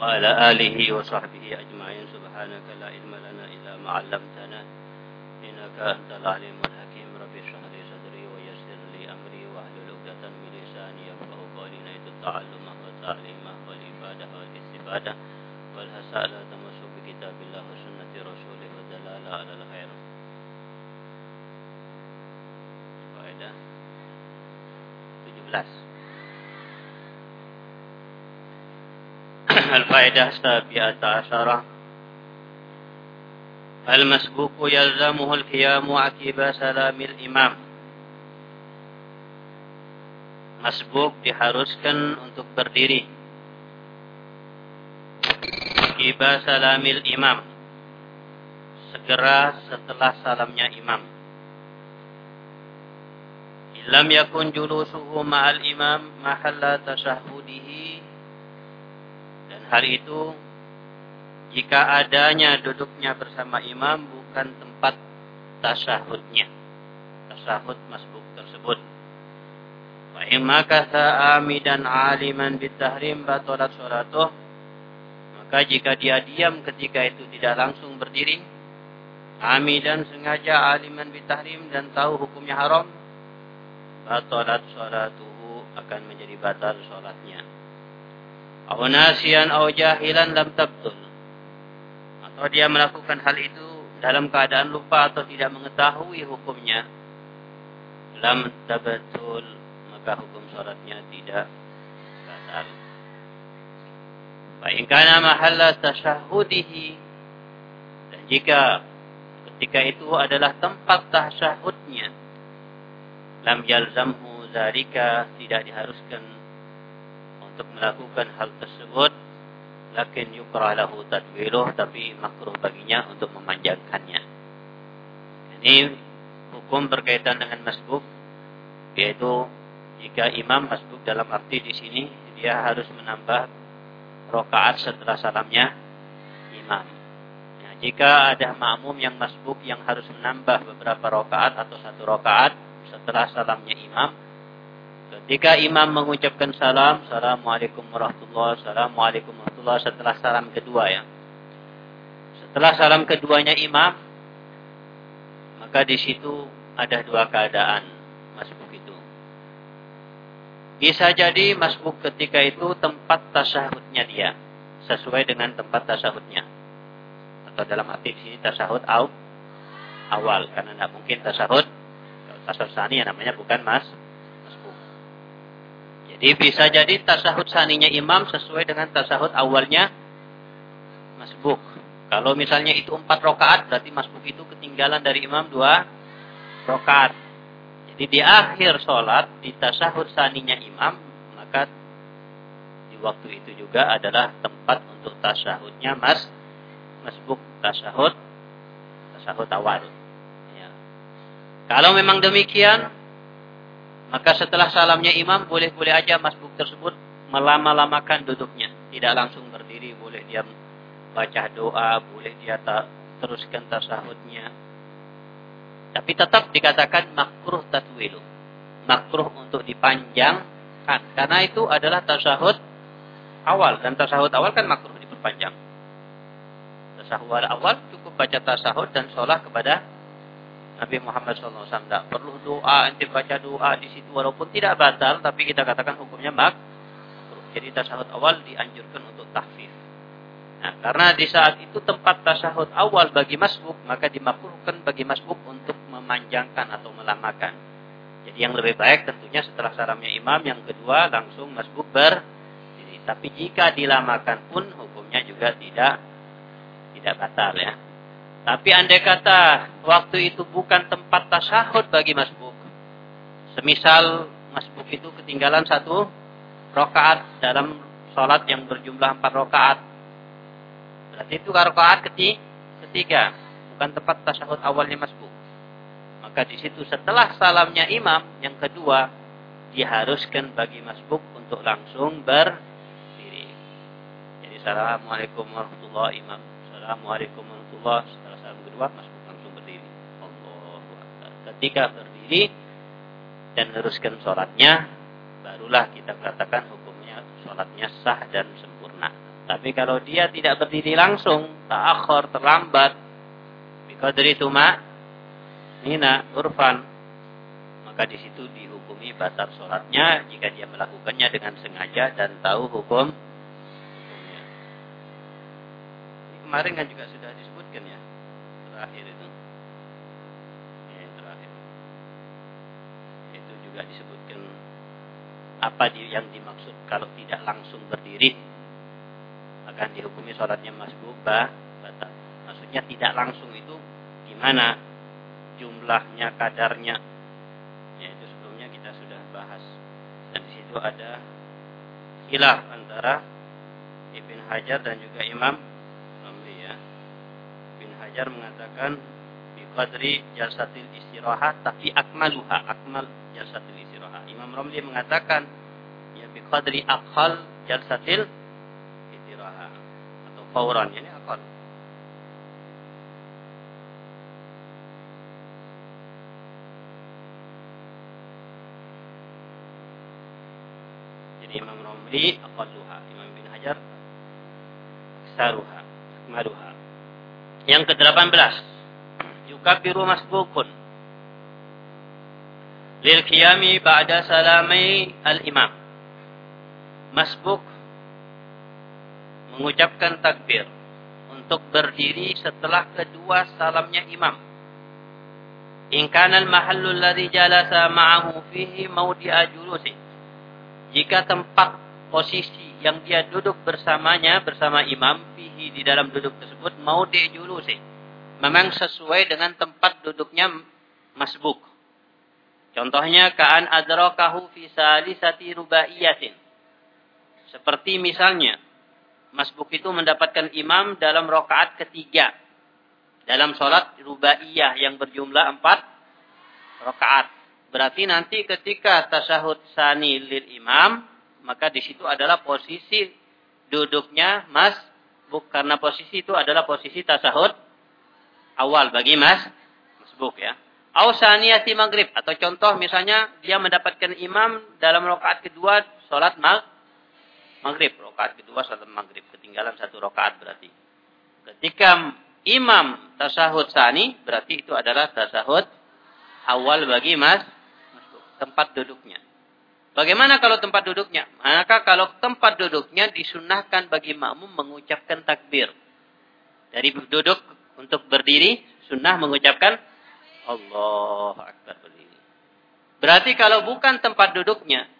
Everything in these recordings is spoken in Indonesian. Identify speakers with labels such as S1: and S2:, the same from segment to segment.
S1: وعلى آله وصحبه أجمعين. سبحانك لا علم لنا إلا ما علمتنا. إنك أنت العليم الحكيم. رب اشرح لي صدري ويسر لي أمري واحلل عقدة من لساني يفقه قولي. نيت التعلم والتعليم والإفادة والاستفادة والهساء الفائدة السابعة عشرة المسبوق يلزمه القيام عقب سلام الإمام Masbuk diharuskan untuk berdiri. Kiba salamil imam. Segera setelah salamnya imam. Ilam yakun julusuhu ma'al imam mahalla tashahudihi hal itu jika adanya duduknya bersama imam bukan tempat tasahudnya. Tasahud masbuk tersebut. Wa imma amidan aliman bitahrim batalat salatuh. Maka jika dia diam ketika itu tidak langsung berdiri, amidan sengaja aliman bitahrim dan tahu hukumnya haram, batalat salatuhu akan menjadi batal salatnya. Atau nasian atau jahilan lam tabtul. Atau dia melakukan hal itu dalam keadaan lupa atau tidak mengetahui hukumnya. Lam tabatul. Maka hukum sholatnya tidak batal. Fa'in mahalla tasyahudihi. Dan jika ketika itu adalah tempat tasyahudnya. Lam yalzamhu zarika tidak diharuskan untuk melakukan hal tersebut lakin yukrah lahu tadwiluh tapi makruh baginya untuk memanjangkannya. Ini hukum berkaitan dengan masbuk yaitu jika imam masbuk dalam arti di sini dia harus menambah rokaat setelah salamnya imam. Nah, jika ada makmum yang masbuk yang harus menambah beberapa rokaat atau satu rokaat setelah salamnya imam Ketika imam mengucapkan salam, Assalamualaikum warahmatullahi Assalamualaikum warahmatullahi setelah salam kedua ya. Setelah salam keduanya imam, maka di situ ada dua keadaan masbuk itu. Bisa jadi masbuk ketika itu tempat tasahudnya dia, sesuai dengan tempat tasahudnya. Atau dalam arti di sini tasahud awal, karena tidak mungkin tasahud, tasahud sani ya namanya bukan mas, jadi bisa jadi tasahud saninya imam sesuai dengan tasahud awalnya masbuk. Kalau misalnya itu empat rokaat, berarti masbuk itu ketinggalan dari imam dua rokaat. Jadi di akhir sholat, di tasahud saninya imam, maka di waktu itu juga adalah tempat untuk tasahudnya mas masbuk tasahud tasahud awal. Ya. Kalau memang demikian, maka setelah salamnya imam, boleh-boleh aja masbuk tersebut melama-lamakan duduknya. Tidak langsung berdiri, boleh dia baca doa, boleh dia teruskan tasahudnya. Tapi tetap dikatakan makruh tatwilu. Makruh untuk dipanjangkan. Karena itu adalah tasahud awal. Dan tasahud awal kan makruh diperpanjang. Tasahud awal cukup baca tasahud dan sholat kepada Nabi Muhammad SAW tidak perlu doa, ente baca doa di situ walaupun tidak batal, tapi kita katakan hukumnya mak. Jadi tasahud awal dianjurkan untuk tahfif. Nah, karena di saat itu tempat tasahud awal bagi masbuk, maka dimakruhkan bagi masbuk untuk memanjangkan atau melamakan. Jadi yang lebih baik tentunya setelah salamnya imam, yang kedua langsung masbuk berdiri. Tapi jika dilamakan pun hukumnya juga tidak tidak batal ya. Tapi andai kata waktu itu bukan tempat tasahud bagi masbuk. Semisal masbuk itu ketinggalan satu rokaat dalam sholat yang berjumlah empat rokaat. Berarti itu rokaat ketiga. Bukan tempat tasahud awalnya masbuk. Maka di situ setelah salamnya imam yang kedua diharuskan bagi masbuk untuk langsung berdiri. Jadi assalamualaikum warahmatullahi wabarakatuh. Assalamualaikum warahmatullahi wabarakatuh kedua masuk langsung berdiri. Allah Ketika berdiri dan teruskan sholatnya, barulah kita katakan hukumnya sholatnya sah dan sempurna. Tapi kalau dia tidak berdiri langsung, ta'akhir, terlambat, biqadri tuma, nina, urfan, maka di situ dihukumi batal sholatnya jika dia melakukannya dengan sengaja dan tahu hukum kemarin kan juga sudah terakhir itu. Ini terakhir. Itu juga disebutkan apa yang dimaksud kalau tidak langsung berdiri akan dihukumi sholatnya masbuk batal. Maksudnya tidak langsung itu gimana jumlahnya, kadarnya. Ya itu sebelumnya kita sudah bahas. Dan di situ ada khilaf antara Ibn Hajar dan juga Imam Hajar mengatakan biqadri jalsatil istirahat tapi akmaluha, akmal jalsatil istirahat. Imam Ramli mengatakan ya biqadri akhal jalsatil fauran ini akal. Jadi Imam Romli aqalluha, Imam bin Hajar saruha, maruha. Yang ke-18 yukabiru masbukun lil qiyami ba'da salamai al-imam. Masbuk mengucapkan takbir untuk berdiri setelah kedua salamnya imam. In kana al-mahallu alladhi jalasa ma'ahu fihi mawdi'a. Jika tempat posisi yang dia duduk bersamanya bersama imam fihi di dalam duduk tersebut mawdi' julusi. Memang sesuai dengan tempat duduknya masbuk. Contohnya ka'an adrakahu fi salisati rubaiyatin. Seperti misalnya masbuk itu mendapatkan imam dalam rokaat ketiga. Dalam sholat rubaiyah yang berjumlah empat rokaat. Berarti nanti ketika tasahud sani lil imam, maka di situ adalah posisi duduknya mas buk karena posisi itu adalah posisi tasahud awal bagi mas masbuk ya. Ausaniyati maghrib atau contoh misalnya dia mendapatkan imam dalam rokaat kedua sholat mag maghrib. Rokaat kedua salat maghrib. Ketinggalan satu rokaat berarti. Ketika imam tasahud sani, berarti itu adalah tasahud awal bagi mas tempat duduknya. Bagaimana kalau tempat duduknya? Maka kalau tempat duduknya disunahkan bagi makmum mengucapkan takbir. Dari duduk untuk berdiri, sunnah mengucapkan Allah Akbar berdiri. Berarti kalau bukan tempat duduknya,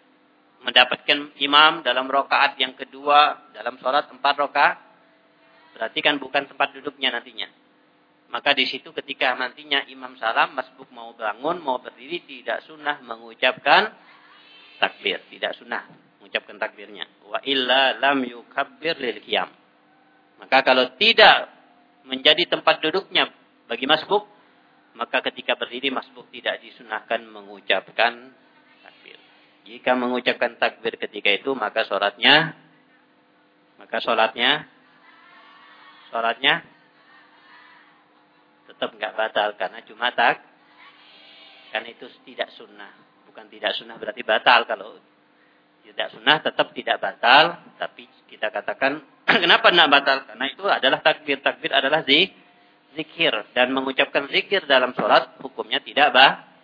S1: mendapatkan imam dalam rokaat yang kedua dalam sholat empat rokaat, berarti kan bukan tempat duduknya nantinya. Maka di situ ketika nantinya imam salam, masbuk mau bangun, mau berdiri, tidak sunnah mengucapkan takbir. Tidak sunnah mengucapkan takbirnya. Wa illa lam yukabbir lil qiyam. Maka kalau tidak menjadi tempat duduknya bagi masbuk, maka ketika berdiri masbuk tidak disunahkan mengucapkan jika mengucapkan takbir ketika itu maka sholatnya maka sholatnya sholatnya tetap nggak batal karena cuma tak kan itu tidak sunnah bukan tidak sunnah berarti batal kalau tidak sunnah tetap tidak batal tapi kita katakan kenapa tidak batal karena itu adalah takbir takbir adalah zikir dan mengucapkan zikir dalam sholat hukumnya tidak bah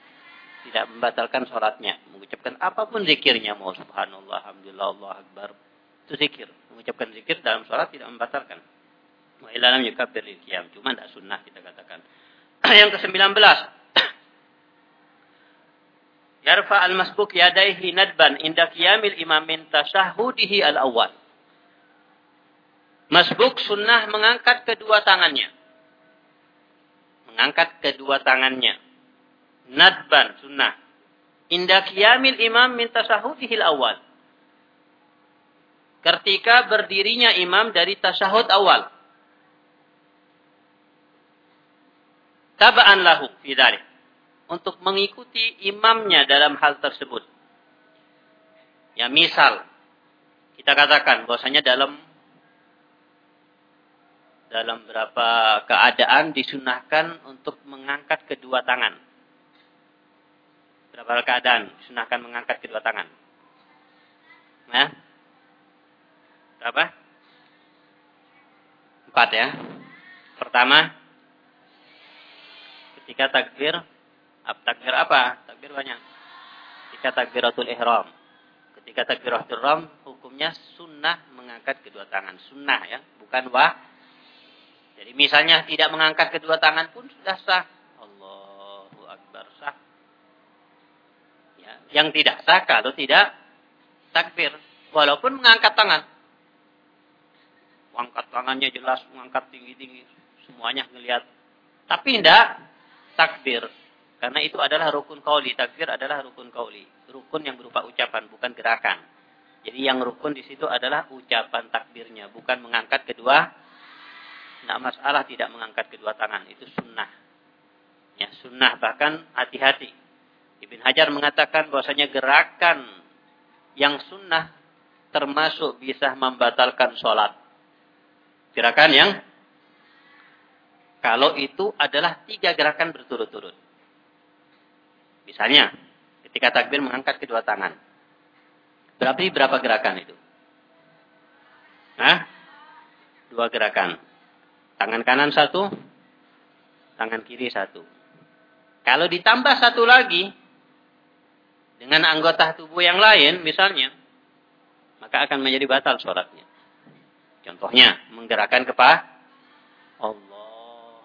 S1: tidak membatalkan sholatnya. Mengucapkan apa pun zikirnya. Mau subhanallah, alhamdulillah, Allah akbar. Itu zikir. Mengucapkan zikir dalam sholat tidak membatalkan. Wa ilalam yukabir. Cuma tidak sunnah kita katakan. Yang ke-19. Yarfa al-masbuk yadaihi nadban inda qiyamil imam min tashahudihi al-awwal. Masbuk sunnah mengangkat kedua tangannya. Mengangkat kedua tangannya nadban sunnah. Inda qiyamil imam min tasahudihil awal. Ketika berdirinya imam dari tasahud awal. Taba'an lahu fi Untuk mengikuti imamnya dalam hal tersebut. Ya misal kita katakan bahwasanya dalam dalam berapa keadaan disunahkan untuk mengangkat kedua tangan Berapa keadaan disunahkan mengangkat kedua tangan? Nah, berapa? Empat ya. Pertama, ketika takbir, takbir apa? Takbir banyak. Ketika takbiratul ihram. Ketika takbiratul ihram, hukumnya sunnah mengangkat kedua tangan. Sunnah ya, bukan wah. Jadi misalnya tidak mengangkat kedua tangan pun sudah sah. Allahu Akbar sah. Ya, yang tidak sah kalau tidak takbir. Walaupun mengangkat tangan. Angkat tangannya jelas, mengangkat tinggi-tinggi. Semuanya ngelihat. Tapi tidak takbir. Karena itu adalah rukun kauli. Takbir adalah rukun kauli. Rukun yang berupa ucapan, bukan gerakan. Jadi yang rukun di situ adalah ucapan takbirnya. Bukan mengangkat kedua. Tidak masalah tidak mengangkat kedua tangan. Itu sunnah. Ya, sunnah. Bahkan hati-hati. Ibn Hajar mengatakan bahwasanya gerakan yang sunnah termasuk bisa membatalkan sholat. Gerakan yang kalau itu adalah tiga gerakan berturut-turut. Misalnya, ketika takbir mengangkat kedua tangan. Berarti berapa gerakan itu? Hah? Dua gerakan. Tangan kanan satu, tangan kiri satu. Kalau ditambah satu lagi, dengan anggota tubuh yang lain, misalnya, maka akan menjadi batal sholatnya. Contohnya, menggerakkan kepala Allah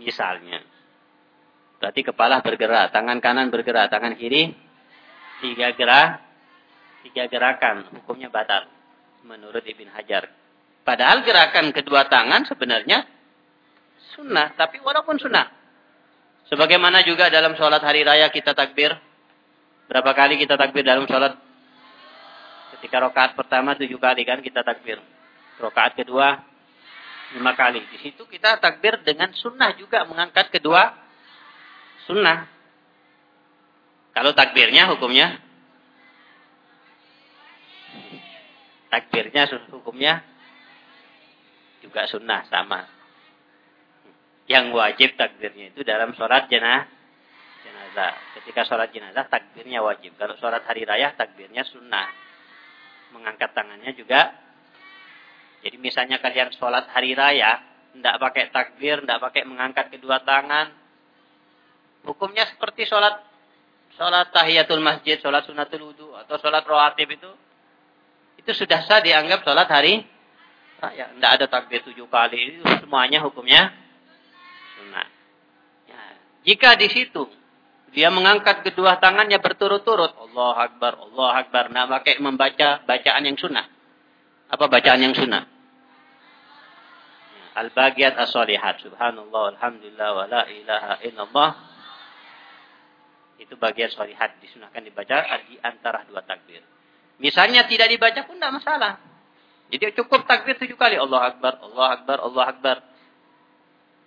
S1: misalnya. Berarti kepala bergerak, tangan kanan bergerak, tangan kiri tiga gerak, tiga gerakan, hukumnya batal menurut Ibn Hajar. Padahal gerakan kedua tangan sebenarnya sunnah, tapi walaupun sunnah. Sebagaimana juga dalam sholat hari raya kita takbir. Berapa kali kita takbir dalam sholat? Ketika rokaat pertama tujuh kali kan kita takbir. Rokaat kedua lima kali. Di situ kita takbir dengan sunnah juga mengangkat kedua sunnah. Kalau takbirnya hukumnya takbirnya hukumnya juga sunnah sama. Yang wajib takbirnya itu dalam sholat jenazah. jenazah. Ketika sholat jenazah takbirnya wajib. Kalau sholat hari raya takbirnya sunnah. Mengangkat tangannya juga jadi misalnya kalian sholat hari raya, tidak pakai takbir, tidak pakai mengangkat kedua tangan. Hukumnya seperti sholat sholat tahiyatul masjid, sholat sunatul wudhu, atau sholat rawatib itu. Itu sudah sah dianggap sholat hari raya. Tidak ada takbir tujuh kali. Itu semuanya hukumnya sunnah. Ya. Jika di situ dia mengangkat kedua tangannya berturut-turut. Allah Akbar, Allah Akbar. Nah, pakai membaca bacaan yang sunnah. Apa bacaan yang sunnah? Al-Bagiyat As-Solihat. Subhanallah, Alhamdulillah, wa la ilaha illallah. Itu bagian solihat. Disunahkan dibaca di antara dua takbir. Misalnya tidak dibaca pun tidak masalah. Jadi cukup takbir tujuh kali. Allah Akbar, Allah Akbar, Allah Akbar.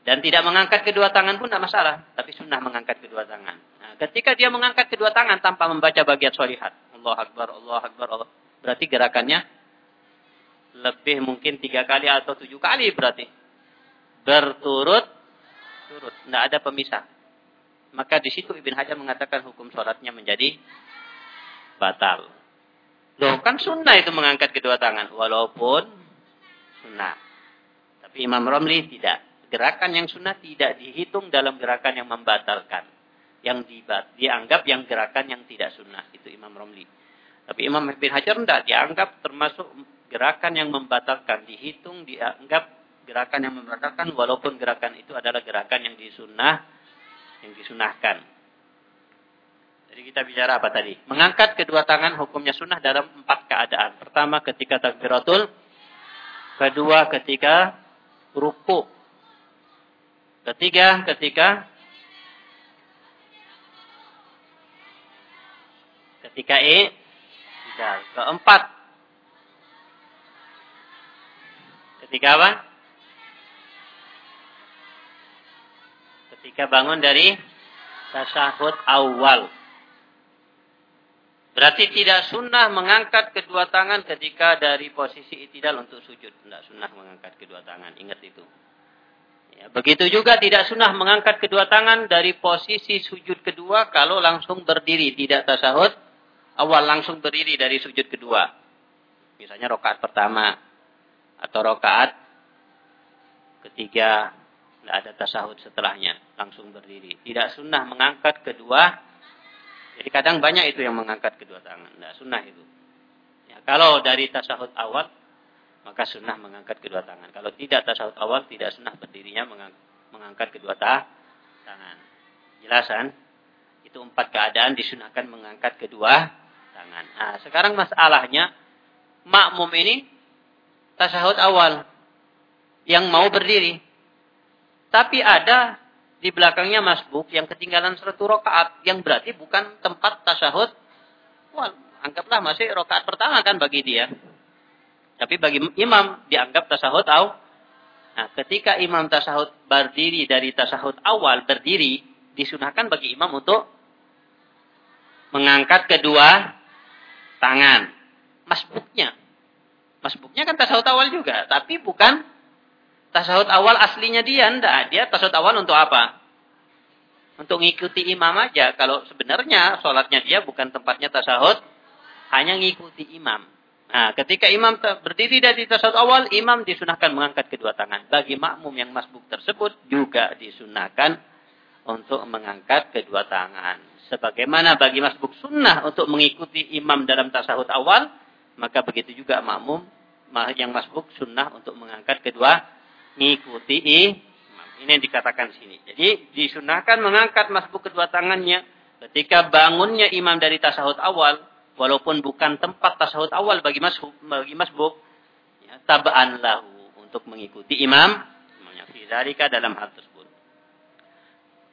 S1: Dan tidak mengangkat kedua tangan pun tidak masalah. Tapi sunnah mengangkat kedua tangan. Nah, ketika dia mengangkat kedua tangan tanpa membaca bagian solihat. Allah Akbar, Allah Akbar, Allah. Berarti gerakannya lebih mungkin tiga kali atau tujuh kali berarti. Berturut turut. Tidak ada pemisah. Maka di situ Ibn Hajar mengatakan hukum sholatnya menjadi batal. Loh kan sunnah itu mengangkat kedua tangan. Walaupun sunnah. Tapi Imam Romli tidak. Gerakan yang sunnah tidak dihitung dalam gerakan yang membatalkan. Yang dianggap yang gerakan yang tidak sunnah. Itu Imam Romli. Tapi Imam Ibn Hajar tidak dianggap termasuk gerakan yang membatalkan dihitung dianggap gerakan yang membatalkan walaupun gerakan itu adalah gerakan yang disunnah yang disunahkan. Jadi kita bicara apa tadi? Mengangkat kedua tangan hukumnya sunnah dalam empat keadaan. Pertama ketika takbiratul, kedua ketika ruku, ketiga ketika ketika e, keempat Ketika apa? Ketika bangun dari tasahud awal. Berarti tidak sunnah mengangkat kedua tangan ketika dari posisi itidal untuk sujud. Tidak sunnah mengangkat kedua tangan. Ingat itu. Ya, begitu juga tidak sunnah mengangkat kedua tangan dari posisi sujud kedua kalau langsung berdiri. Tidak tasahud awal langsung berdiri dari sujud kedua. Misalnya rokaat pertama atau rokaat ketiga tidak ada tasahud setelahnya, langsung berdiri. Tidak sunnah mengangkat kedua. Jadi kadang banyak itu yang mengangkat kedua tangan. Tidak sunnah itu. Ya, kalau dari tasahud awal, maka sunnah mengangkat kedua tangan. Kalau tidak tasahud awal, tidak sunnah berdirinya mengangkat kedua tangan. Jelasan? Itu empat keadaan disunahkan mengangkat kedua tangan. Nah, sekarang masalahnya, makmum ini tasahud awal yang mau berdiri. Tapi ada di belakangnya masbuk yang ketinggalan satu rokaat yang berarti bukan tempat tasahud. Wah, anggaplah masih rokaat pertama kan bagi dia. Tapi bagi imam dianggap tasahud awal. Nah, ketika imam tasahud berdiri dari tasahud awal berdiri, disunahkan bagi imam untuk mengangkat kedua tangan. Masbuknya. Masbuknya kan tasahud awal juga, tapi bukan tasawuf awal aslinya dia enggak. Dia tasawuf awal untuk apa? Untuk ngikuti imam aja. Kalau sebenarnya sholatnya dia bukan tempatnya tasawuf, hanya ngikuti imam. Nah, ketika imam berdiri dari tasawuf awal, imam disunahkan mengangkat kedua tangan. Bagi makmum yang masbuk tersebut juga disunahkan untuk mengangkat kedua tangan. Sebagaimana bagi masbuk sunnah untuk mengikuti imam dalam tasawuf awal, maka begitu juga makmum yang masbuk sunnah untuk mengangkat kedua ngikuti imam. Ini yang dikatakan sini. Jadi disunahkan mengangkat masbuk kedua tangannya ketika bangunnya imam dari tasahud awal, walaupun bukan tempat tasahud awal bagi masbuk, bagi masbuk ya, tabaan lahu untuk mengikuti imam. Imamnya dalam hal tersebut.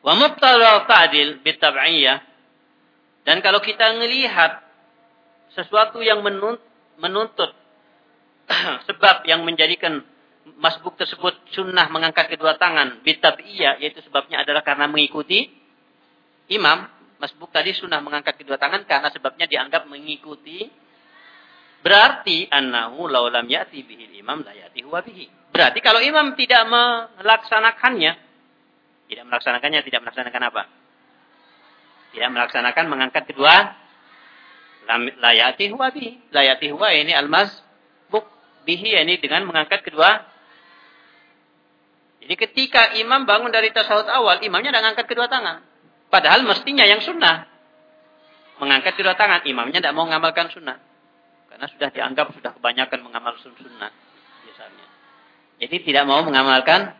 S1: Wa mubtala ta'dil bitab'iyah dan kalau kita melihat sesuatu yang menuntut sebab yang menjadikan masbuk tersebut sunnah mengangkat kedua tangan iya yaitu sebabnya adalah karena mengikuti imam. Masbuk tadi sunnah mengangkat kedua tangan karena sebabnya dianggap mengikuti. Berarti annahu laulam ya'ti bihi imam la ya'ti huwa bihi. Berarti kalau imam tidak melaksanakannya tidak melaksanakannya tidak melaksanakan apa? Tidak melaksanakan mengangkat kedua la ya'ti huwa bihi. La ya'ti huwa ini almas bihi ini dengan mengangkat kedua jadi ketika imam bangun dari tasawuf awal, imamnya tidak mengangkat kedua tangan. Padahal mestinya yang sunnah. Mengangkat kedua tangan, imamnya tidak mau mengamalkan sunnah. Karena sudah dianggap sudah kebanyakan mengamal sunnah. Misalnya. Jadi tidak mau mengamalkan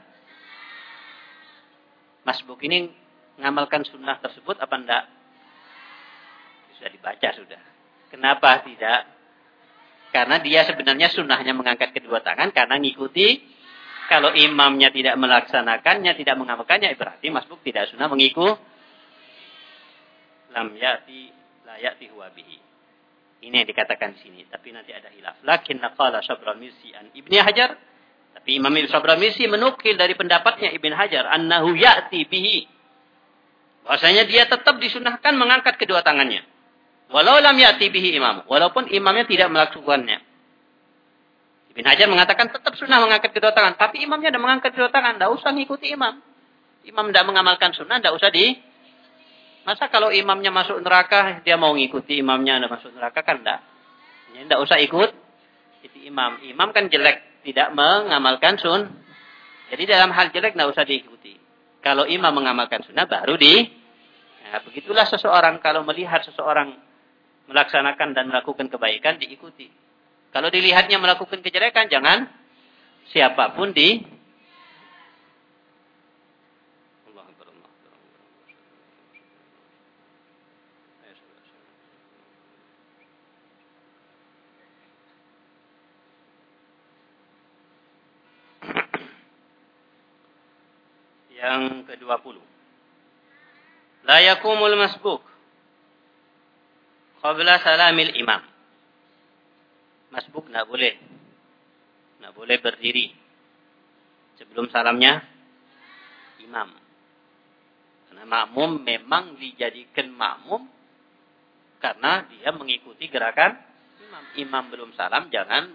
S1: masbuk ini mengamalkan sunnah tersebut apa enggak? Sudah dibaca sudah. Kenapa tidak? Karena dia sebenarnya sunnahnya mengangkat kedua tangan karena ngikuti kalau imamnya tidak melaksanakannya, tidak mengamalkannya, berarti masbuk tidak sunnah mengikut. Lam yati la yati huwa bihi. Ini yang dikatakan di sini. Tapi nanti ada hilaf. Lakin naqala Syabral Misi an Ibni Hajar. Tapi Imam Syabral Misi menukil dari pendapatnya Ibn Hajar. Annahu ya'ti bihi. Bahasanya dia tetap disunahkan mengangkat kedua tangannya. Walau lam ya'ti bihi imam. Walaupun imamnya tidak melakukannya. Ibn Hajar mengatakan tetap sunnah mengangkat kedua tangan. Tapi imamnya tidak mengangkat kedua tangan. Tidak usah ngikuti imam. Imam tidak mengamalkan sunnah, tidak usah di... Masa kalau imamnya masuk neraka, dia mau ngikuti imamnya tidak masuk neraka, kan tidak. Tidak usah ikut itu imam. Imam kan jelek, tidak mengamalkan sun. Jadi dalam hal jelek tidak usah diikuti. Kalau imam mengamalkan sunnah, baru di... Nah, begitulah seseorang kalau melihat seseorang melaksanakan dan melakukan kebaikan, diikuti. Kalau dilihatnya melakukan kejelekan, jangan siapa pun di yang ke-20. La yakumul masbuk qabla salamil imam masbuk tidak boleh. Tidak boleh berdiri. Sebelum salamnya imam. Karena makmum memang dijadikan makmum karena dia mengikuti gerakan imam. Imam belum salam, jangan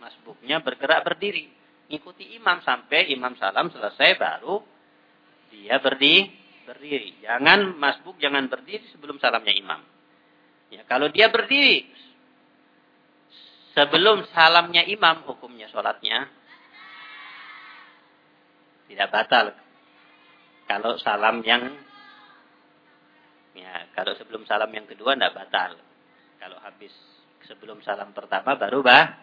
S1: masbuknya bergerak berdiri. Ikuti imam sampai imam salam selesai baru dia berdiri. berdiri. Jangan masbuk jangan berdiri sebelum salamnya imam. Ya, kalau dia berdiri sebelum salamnya imam hukumnya sholatnya Tidak batal. Kalau salam yang ya kalau sebelum salam yang kedua tidak batal. Kalau habis sebelum salam pertama baru bah.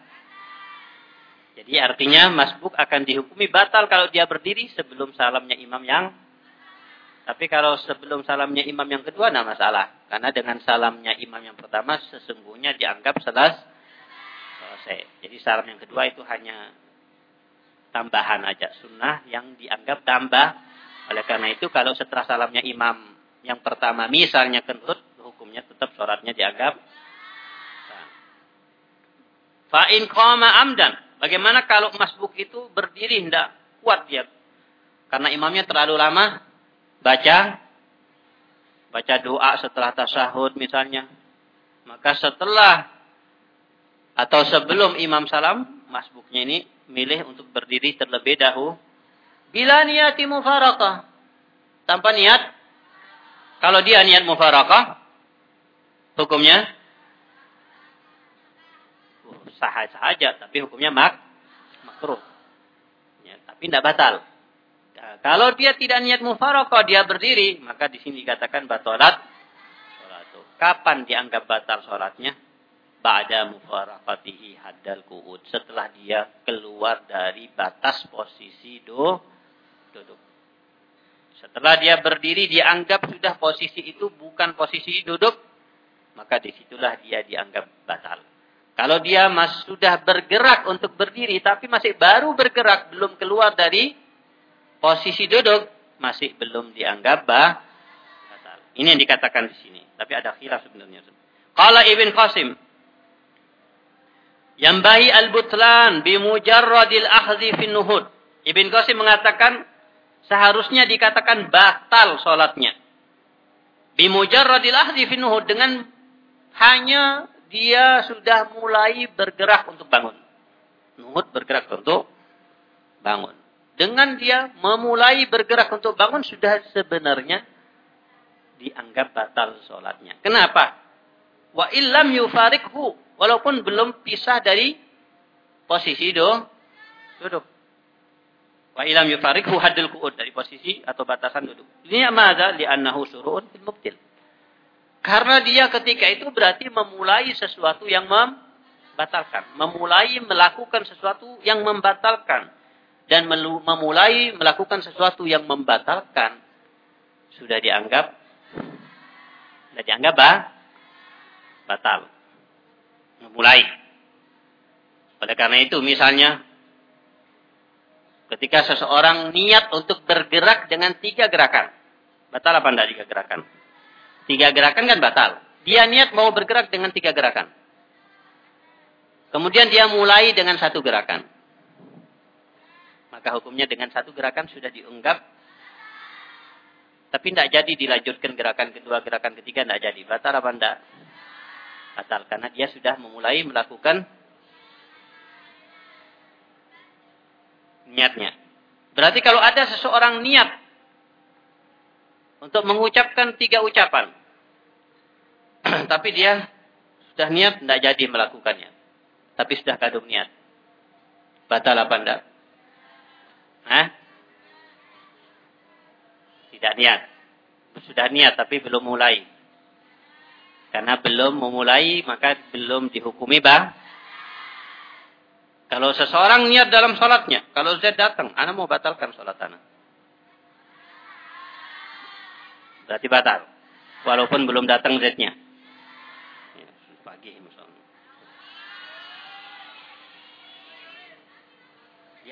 S1: Jadi artinya masbuk akan dihukumi batal kalau dia berdiri sebelum salamnya imam yang tapi kalau sebelum salamnya imam yang kedua, tidak masalah. Karena dengan salamnya imam yang pertama, sesungguhnya dianggap selas, selesai. Jadi salam yang kedua itu hanya tambahan aja. Sunnah yang dianggap tambah. Oleh karena itu, kalau setelah salamnya imam yang pertama, misalnya kentut, hukumnya tetap sholatnya dianggap. Fa'in koma amdan. Bagaimana kalau masbuk itu berdiri, tidak kuat dia. Karena imamnya terlalu lama baca baca doa setelah tasahud misalnya. Maka setelah atau sebelum imam salam, masbuknya ini milih untuk berdiri terlebih dahulu. Bila niati mufarakah. Tanpa niat. Kalau dia niat mufarakah, hukumnya sah saja, tapi hukumnya mak makruh. Ya, tapi tidak batal. Nah, kalau dia tidak niat mufarakah, dia berdiri, maka di sini dikatakan batalat Kapan dianggap batal sholatnya? Ba'da mufarakatihi haddal ku'ud. Setelah dia keluar dari batas posisi do, duduk. Setelah dia berdiri, dianggap sudah posisi itu bukan posisi duduk. Maka di situlah dia dianggap batal. Kalau dia mas sudah bergerak untuk berdiri, tapi masih baru bergerak, belum keluar dari posisi duduk masih belum dianggap batal. Ini yang dikatakan di sini. Tapi ada khilaf sebenarnya. Qala Ibn Qasim. Yambahi al-butlan bimujarradil akhdhi fin nuhud. Ibn Qasim mengatakan seharusnya dikatakan batal solatnya. Bimujarradil akhdhi fin nuhud. Dengan hanya dia sudah mulai bergerak untuk bangun. Nuhud bergerak untuk bangun. Dengan dia memulai bergerak untuk bangun sudah sebenarnya dianggap batal sholatnya. Kenapa? Wa illam yufarikhu. Walaupun belum pisah dari posisi do, duduk. Wa illam yufarikhu hadil ku'ud. Dari posisi atau batasan duduk. Ini mada li'annahu suru'un fil mubtil. Karena dia ketika itu berarti memulai sesuatu yang membatalkan. Memulai melakukan sesuatu yang membatalkan dan memulai melakukan sesuatu yang membatalkan sudah dianggap sudah dianggap bah, batal memulai oleh karena itu misalnya ketika seseorang niat untuk bergerak dengan tiga gerakan batal apa enggak tiga gerakan tiga gerakan kan batal dia niat mau bergerak dengan tiga gerakan kemudian dia mulai dengan satu gerakan maka hukumnya dengan satu gerakan sudah diunggap. Tapi tidak jadi dilanjutkan gerakan kedua, gerakan ketiga tidak jadi. Batal apa tidak? Batal. Karena dia sudah memulai melakukan niatnya. Berarti kalau ada seseorang niat untuk mengucapkan tiga ucapan. tapi dia sudah niat, tidak jadi melakukannya. Tapi sudah kadung niat. Batal apa tidak? Hah? Tidak niat. Sudah niat tapi belum mulai. Karena belum memulai maka belum dihukumi bah. Kalau seseorang niat dalam sholatnya, kalau Z datang, anak mau batalkan sholat anak. Berarti batal. Walaupun belum datang Z-nya. Ya, pagi misalnya.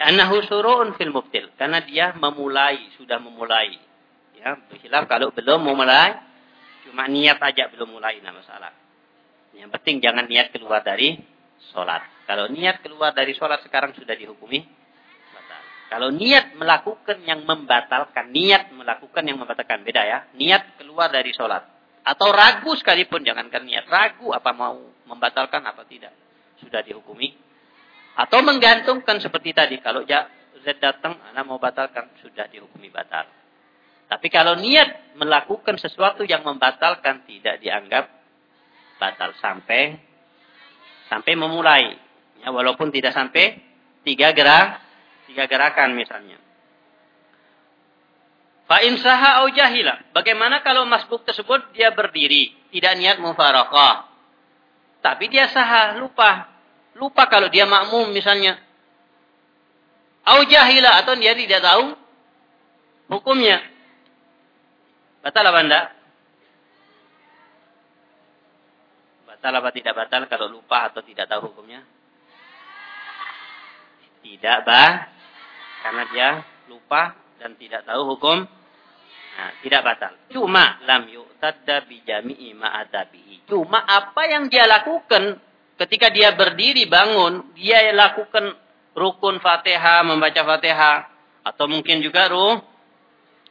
S1: Annahu suru'un fil mubtil. Karena dia memulai, sudah memulai. Ya, berkhilaf kalau belum memulai, cuma niat aja belum mulai, nah masalah. Yang penting jangan niat keluar dari sholat. Kalau niat keluar dari sholat sekarang sudah dihukumi batal. Kalau niat melakukan yang membatalkan, niat melakukan yang membatalkan, beda ya. Niat keluar dari sholat. Atau ragu sekalipun, jangankan niat. Ragu apa mau membatalkan apa tidak. Sudah dihukumi atau menggantungkan seperti tadi. Kalau Z datang, anak mau batalkan, sudah dihukumi batal. Tapi kalau niat melakukan sesuatu yang membatalkan, tidak dianggap batal sampai sampai memulai. Ya, walaupun tidak sampai tiga gerak, tiga gerakan misalnya. Fa insaha au jahila. Bagaimana kalau masbuk tersebut dia berdiri, tidak niat mufarakah. Tapi dia sah, lupa. Lupa kalau dia makmum misalnya. Au jahila atau dia tidak tahu hukumnya. Batal apa enggak? Batal apa tidak batal kalau lupa atau tidak tahu hukumnya? Tidak, bah. Karena dia lupa dan tidak tahu hukum Nah, tidak batal. Cuma lam yu'tadda bi jami'i ma'adabihi. Cuma apa yang dia lakukan ketika dia berdiri bangun, dia lakukan rukun Fatihah, membaca Fatihah atau mungkin juga ruh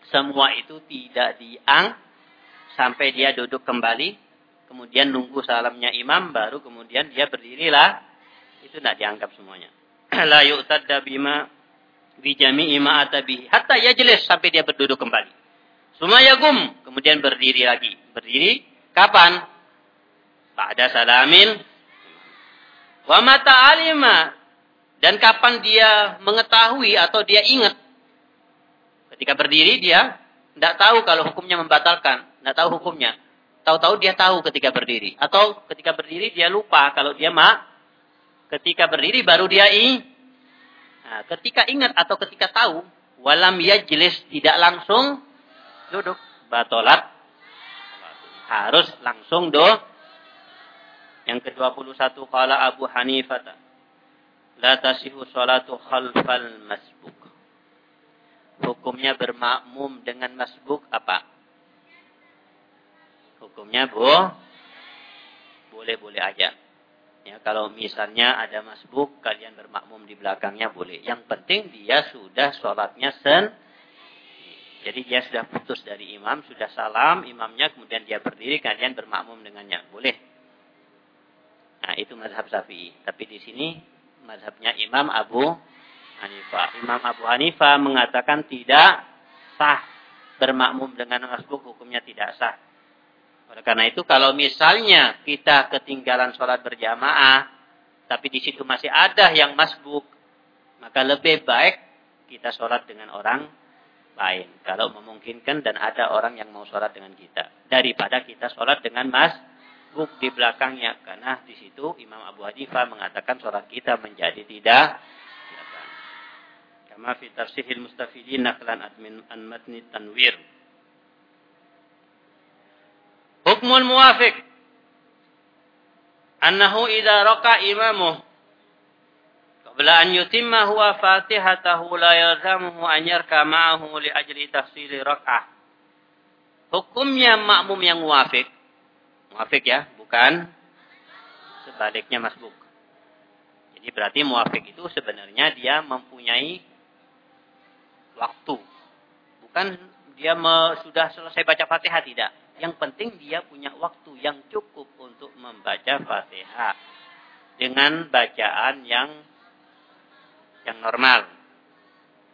S1: semua itu tidak diang sampai dia duduk kembali, kemudian nunggu salamnya imam baru kemudian dia berdirilah. Itu tidak dianggap semuanya. La yu'tadda bima bi jami'i ma'adabihi hatta yajlis sampai dia berduduk kembali. Sumayagum. Kemudian berdiri lagi. Berdiri kapan? Pada salamin. Wa mata alima. Dan kapan dia mengetahui atau dia ingat. Ketika berdiri dia tidak tahu kalau hukumnya membatalkan. Tidak tahu hukumnya. Tahu-tahu dia tahu ketika berdiri. Atau ketika berdiri dia lupa kalau dia mak. Ketika berdiri baru dia i. Nah, ketika ingat atau ketika tahu. Walam yajlis tidak langsung duduk batolat harus langsung do yang ke-21 qala Abu Hanifah la tasihu salatu khalfal masbuk hukumnya bermakmum dengan masbuk apa hukumnya bu boleh-boleh aja ya kalau misalnya ada masbuk kalian bermakmum di belakangnya boleh yang penting dia sudah sholatnya sen jadi dia sudah putus dari imam, sudah salam, imamnya kemudian dia berdiri, kalian bermakmum dengannya. Boleh. Nah, itu mazhab Syafi'i. Tapi di sini mazhabnya Imam Abu Hanifah. Imam Abu Hanifah mengatakan tidak sah bermakmum dengan masbuk hukumnya tidak sah. Oleh karena itu kalau misalnya kita ketinggalan sholat berjamaah, tapi di situ masih ada yang masbuk, maka lebih baik kita sholat dengan orang lain. Kalau memungkinkan dan ada orang yang mau sholat dengan kita. Daripada kita sholat dengan mas buk di belakangnya. Karena di situ Imam Abu Hanifah mengatakan sholat kita menjadi tidak Tarsihil mustafidin naklan admin an matni tanwir. Hukmul muwafiq. Annahu idha raka imamuh Qabla an yutimma huwa fatihatahu la yalzamuhu an yarka ma'ahu li ajli tafsili rak'ah. Hukumnya makmum yang muafik. Muafik ya, bukan sebaliknya masbuk. Jadi berarti muafik itu sebenarnya dia mempunyai waktu. Bukan dia me, sudah selesai baca Fatihah tidak. Yang penting dia punya waktu yang cukup untuk membaca Fatihah dengan bacaan yang yang normal.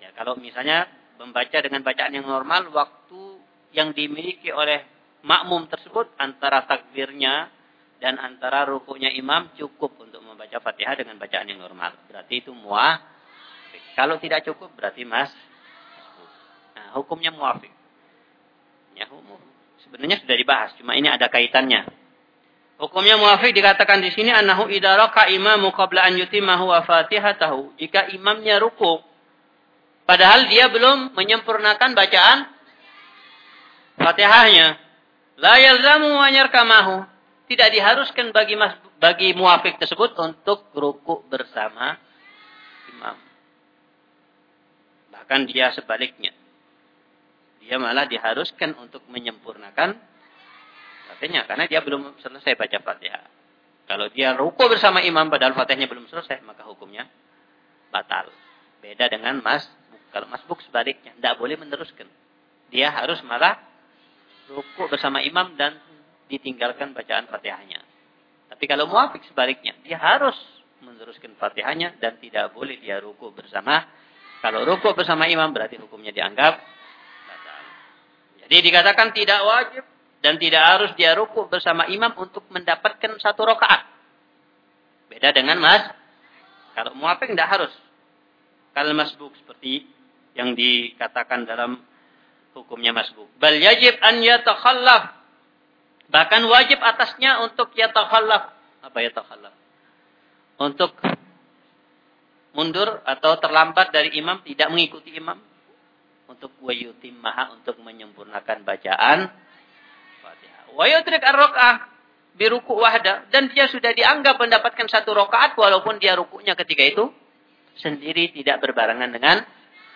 S1: Ya, kalau misalnya membaca dengan bacaan yang normal, waktu yang dimiliki oleh makmum tersebut antara takbirnya dan antara rukunya imam cukup untuk membaca Fatihah dengan bacaan yang normal. Berarti itu muah. Kalau tidak cukup berarti mas. Hukumnya muafik. Ya. Sebenarnya sudah dibahas, cuma ini ada kaitannya. Hukumnya muafik dikatakan di sini annahu idza raka imamu qabla an yutimma huwa fatihatahu. Jika imamnya ruku padahal dia belum menyempurnakan bacaan Fatihahnya, la yalzamu yarkamahu. Tidak diharuskan bagi mas, bagi muafik tersebut untuk ruku bersama imam. Bahkan dia sebaliknya. Dia malah diharuskan untuk menyempurnakan Fatihahnya karena dia belum selesai baca Fatihah. Kalau dia ruku bersama imam padahal Fatihahnya belum selesai, maka hukumnya batal. Beda dengan mas Kalau masbuk sebaliknya, tidak boleh meneruskan. Dia harus malah ruku bersama imam dan ditinggalkan bacaan Fatihahnya. Tapi kalau muafik sebaliknya, dia harus meneruskan Fatihahnya dan tidak boleh dia ruku bersama. Kalau ruku bersama imam berarti hukumnya dianggap. Jadi dikatakan tidak wajib dan tidak harus dia ruku bersama imam untuk mendapatkan satu rakaat. Beda dengan mas. Kalau muafik tidak harus. Kalau masbuk seperti yang dikatakan dalam hukumnya masbuk. Bal yajib an yatakhallaf. Bahkan wajib atasnya untuk yatakhallaf. Apa yatakhallaf? Untuk mundur atau terlambat dari imam, tidak mengikuti imam. Untuk maha untuk menyempurnakan bacaan Fatihah. Ar-rak'ah biruku wahda. Dan dia sudah dianggap mendapatkan satu rakaat walaupun dia rukuknya ketika itu sendiri tidak berbarengan dengan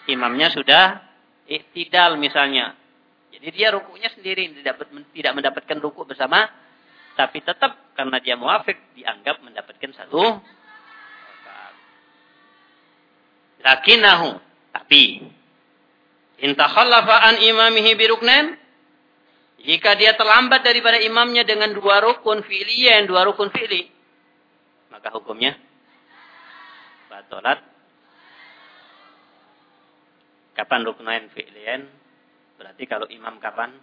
S1: imamnya sudah iktidal misalnya. Jadi dia rukuknya sendiri tidak mendapatkan rukuk bersama tapi tetap karena dia muafik dianggap mendapatkan satu Lakinahu. Tapi. Intakhallafa an imamihi biruknen. Jika dia terlambat daripada imamnya dengan dua rukun fi'liyen, dua rukun fi'li. Maka hukumnya. Batolat. Kapan rukunain fi'liyen? Berarti kalau imam kapan?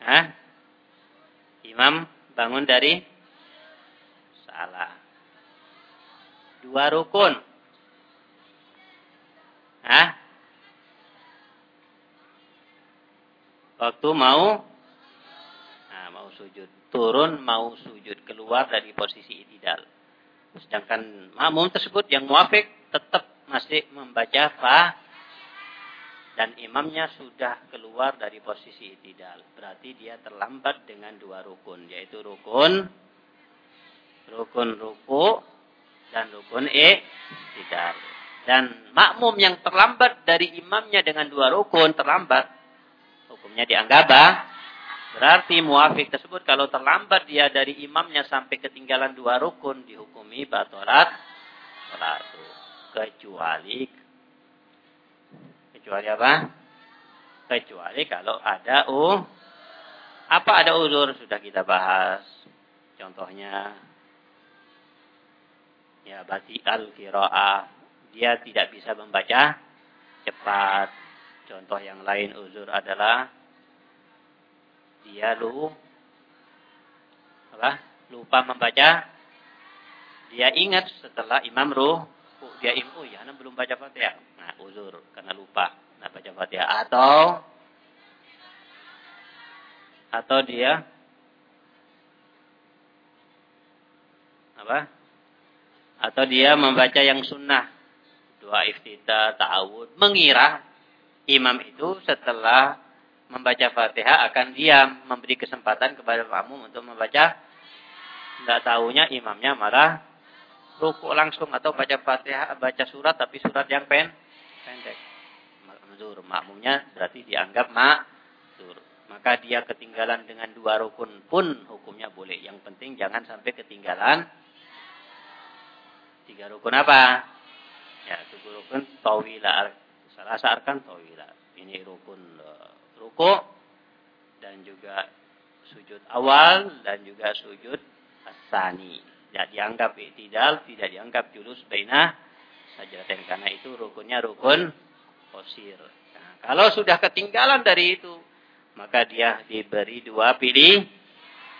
S1: Hah? Imam bangun dari Ta'ala. Dua rukun. Hah? Waktu mau nah, mau sujud. Turun mau sujud. Keluar dari posisi itidal. Sedangkan makmum tersebut yang muafik tetap masih membaca fa dan imamnya sudah keluar dari posisi itidal. Berarti dia terlambat dengan dua rukun. Yaitu rukun rukun ruku dan rukun e tidak. Dan makmum yang terlambat dari imamnya dengan dua rukun terlambat, hukumnya dianggap. Berarti muafik tersebut kalau terlambat dia dari imamnya sampai ketinggalan dua rukun dihukumi batolat salatu. Kecuali kecuali apa? Kecuali kalau ada uh apa ada uzur sudah kita bahas. Contohnya ya bati al qiraah dia tidak bisa membaca cepat. Contoh yang lain uzur adalah dia lu apa? Lupa membaca. Dia ingat setelah imam ruh dia imu oh ya belum baca fatihah. Nah uzur karena lupa nah baca fatihah. Atau atau dia apa atau dia membaca yang sunnah. Doa iftitah, ta'awud. Mengira imam itu setelah membaca fatihah akan diam. Memberi kesempatan kepada makmum untuk membaca. Tidak tahunya imamnya malah rukuk langsung atau baca fatihah, baca surat tapi surat yang pen, pendek. Mazur. Makmumnya berarti dianggap makmur. Maka dia ketinggalan dengan dua rukun pun hukumnya boleh. Yang penting jangan sampai ketinggalan Tiga rukun apa? Ya, tiga rukun tawila. Salah arkan tawila. Ini rukun uh, ruku dan juga sujud awal dan juga sujud asani. Tidak dianggap iktidal, tidak dianggap julus baina sajdatain karena itu rukunnya rukun posir. Nah, kalau sudah ketinggalan dari itu, maka dia diberi dua pilih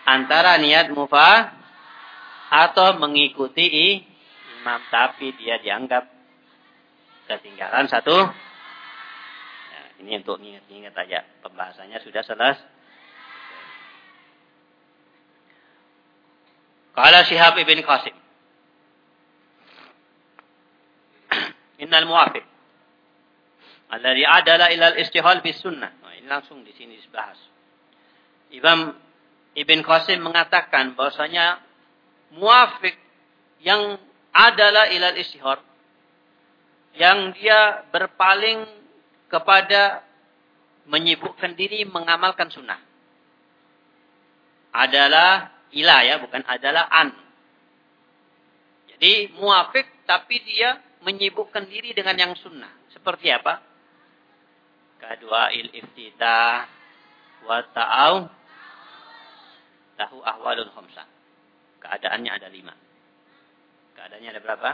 S1: antara niat mufa atau mengikuti imam tapi dia dianggap ketinggalan satu. Ya, ini untuk ingat-ingat aja. Pembahasannya sudah selesai. Kala Syihab ibn Qasim. Innal muwafiq. Alladhi adala ilal istihal bis sunnah. Nah, ini langsung di sini dibahas. Imam Ibn Qasim mengatakan bahwasanya muafik yang adalah ilal istihar. Yang dia berpaling kepada menyibukkan diri mengamalkan sunnah. Adalah ilah ya, bukan adalah an. Jadi muafik tapi dia menyibukkan diri dengan yang sunnah. Seperti apa? Kedua il iftitah wa ta'aw tahu ahwalul khamsah. Keadaannya ada lima. Keadaannya ada berapa?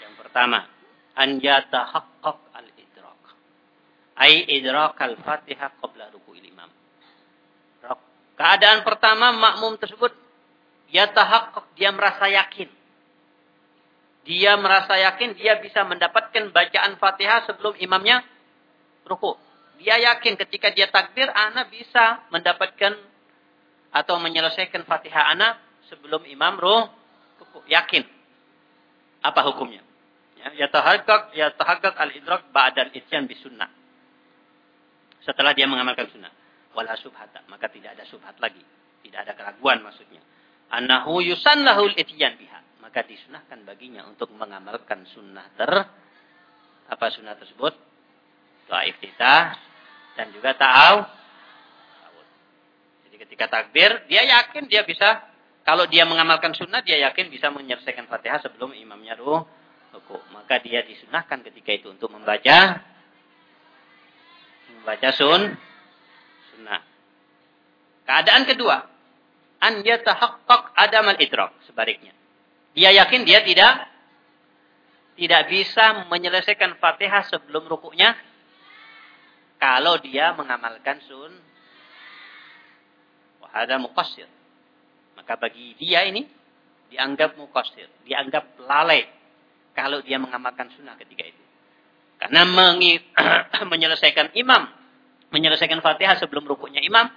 S1: Yang pertama, an yatahaqqaq al-idrak. Ai idrak al-Fatihah qabla ruku'il imam. Keadaan pertama makmum tersebut yatahaqqaq dia merasa yakin Dia merasa yakin dia bisa mendapatkan bacaan Fatihah sebelum imamnya ruku. Dia yakin ketika dia takbir, anak bisa mendapatkan atau menyelesaikan Fatihah anak sebelum imam Yakin. Apa hukumnya? Ya tahaggaq ya tahaggaq al-idrak ba'da al-ityan bisunnah. Setelah dia mengamalkan sunnah. Wala subhata. Maka tidak ada subhat lagi. Tidak ada keraguan maksudnya. Annahu yusannahul ityan biha maka disunahkan baginya untuk mengamalkan sunnah ter apa sunnah tersebut doa iftitah dan juga ta'aw jadi ketika takbir dia yakin dia bisa kalau dia mengamalkan sunnah dia yakin bisa menyelesaikan fatihah sebelum imamnya ruh maka dia disunahkan ketika itu untuk membaca membaca sun sunnah. Keadaan kedua. An yatahaqqaq adamal idrak sebaliknya. Dia yakin dia tidak tidak bisa menyelesaikan Fatihah sebelum rukuknya kalau dia mengamalkan sun wahada muqassir. Maka bagi dia ini dianggap muqassir, dianggap lalai kalau dia mengamalkan sunnah ketika itu. Karena menyelesaikan imam, menyelesaikan Fatihah sebelum rukuknya imam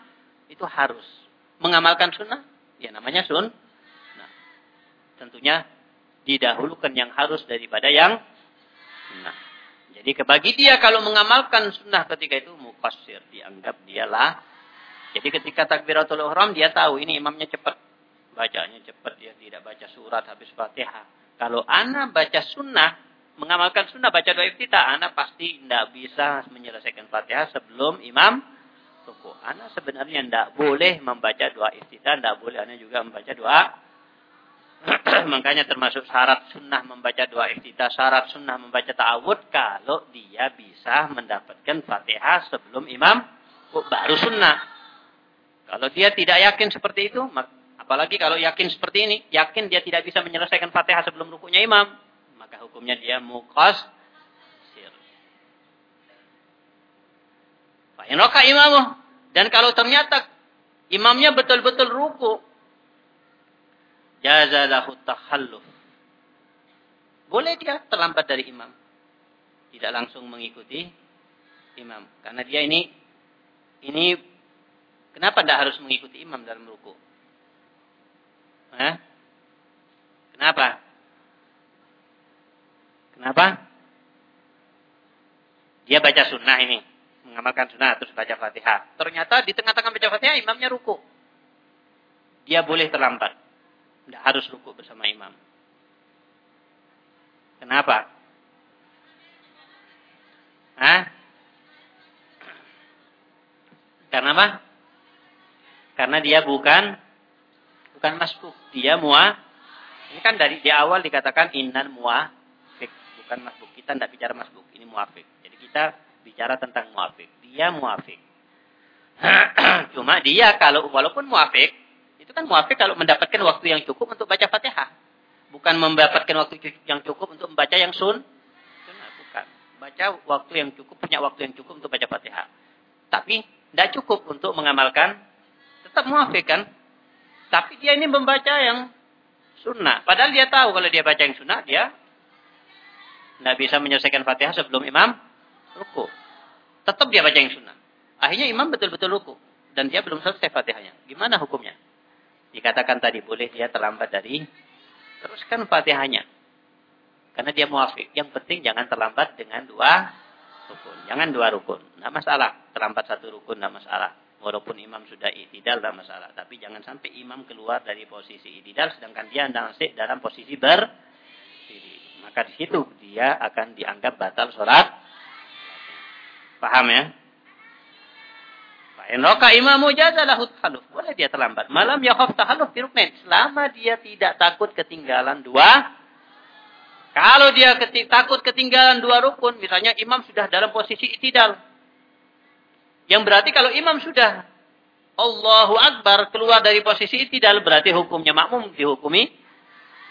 S1: itu harus mengamalkan sunnah, ya namanya sun tentunya didahulukan yang harus daripada yang sunnah. Jadi kebagi dia kalau mengamalkan sunnah ketika itu mukasir dianggap dialah. Jadi ketika takbiratul ihram dia tahu ini imamnya cepat. Bacanya cepat dia tidak baca surat habis Fatihah. Kalau anak baca sunnah, mengamalkan sunnah baca doa iftitah, anak pasti tidak bisa menyelesaikan Fatihah sebelum imam ruku. Anak sebenarnya tidak boleh membaca doa iftitah, tidak boleh anak juga membaca doa Makanya termasuk syarat sunnah membaca doa iftitah, syarat sunnah membaca ta'awud kalau dia bisa mendapatkan fatihah sebelum imam, oh, baru sunnah. Kalau dia tidak yakin seperti itu, apalagi kalau yakin seperti ini, yakin dia tidak bisa menyelesaikan fatihah sebelum rukunya imam, maka hukumnya dia muqas sir. Fa'inoka imamuh. Dan kalau ternyata imamnya betul-betul ruku, jazalahu takhalluf. Boleh dia terlambat dari imam. Tidak langsung mengikuti imam. Karena dia ini ini kenapa tidak harus mengikuti imam dalam ruku? Hah? Kenapa? Kenapa? Dia baca sunnah ini. Mengamalkan sunnah terus baca fatihah. Ternyata di tengah-tengah baca fatihah imamnya ruku. Dia boleh terlambat. Tidak harus ruku bersama imam. Kenapa? Hah? Karena apa? Karena dia bukan bukan masbuk, dia muah. Ini kan dari di awal dikatakan inan muafik, bukan masbuk. Kita tidak bicara masbuk, ini muafik. Jadi kita bicara tentang muafik. Dia muafik. Cuma dia kalau walaupun muafik, itu kan muafik kalau mendapatkan waktu yang cukup untuk baca Fatihah. Bukan mendapatkan waktu yang cukup untuk membaca yang sun. Bukan. Baca waktu yang cukup, punya waktu yang cukup untuk baca Fatihah. Tapi tidak cukup untuk mengamalkan. Tetap muafik kan. Tapi dia ini membaca yang sunnah. Padahal dia tahu kalau dia baca yang sunnah, dia tidak bisa menyelesaikan Fatihah sebelum imam ruku. Tetap dia baca yang sunnah. Akhirnya imam betul-betul ruku. Dan dia belum selesai Fatihahnya. Gimana hukumnya? Dikatakan tadi boleh dia terlambat dari teruskan Fatihahnya. Karena dia muafik. Yang penting jangan terlambat dengan dua rukun. Jangan dua rukun. Tidak masalah. Terlambat satu rukun tidak masalah. Walaupun imam sudah itidal tidak masalah. Tapi jangan sampai imam keluar dari posisi itidal. Sedangkan dia nasik dalam posisi berdiri. Maka di situ dia akan dianggap batal sholat. Paham ya? Enoka imamu jazalahu tahaluf. Boleh dia terlambat. Malam yakhaf tahaluf firuknain. Selama dia tidak takut ketinggalan dua. Kalau dia ketik, takut ketinggalan dua rukun. Misalnya imam sudah dalam posisi itidal. Yang berarti kalau imam sudah Allahu Akbar keluar dari posisi itidal. Berarti hukumnya makmum dihukumi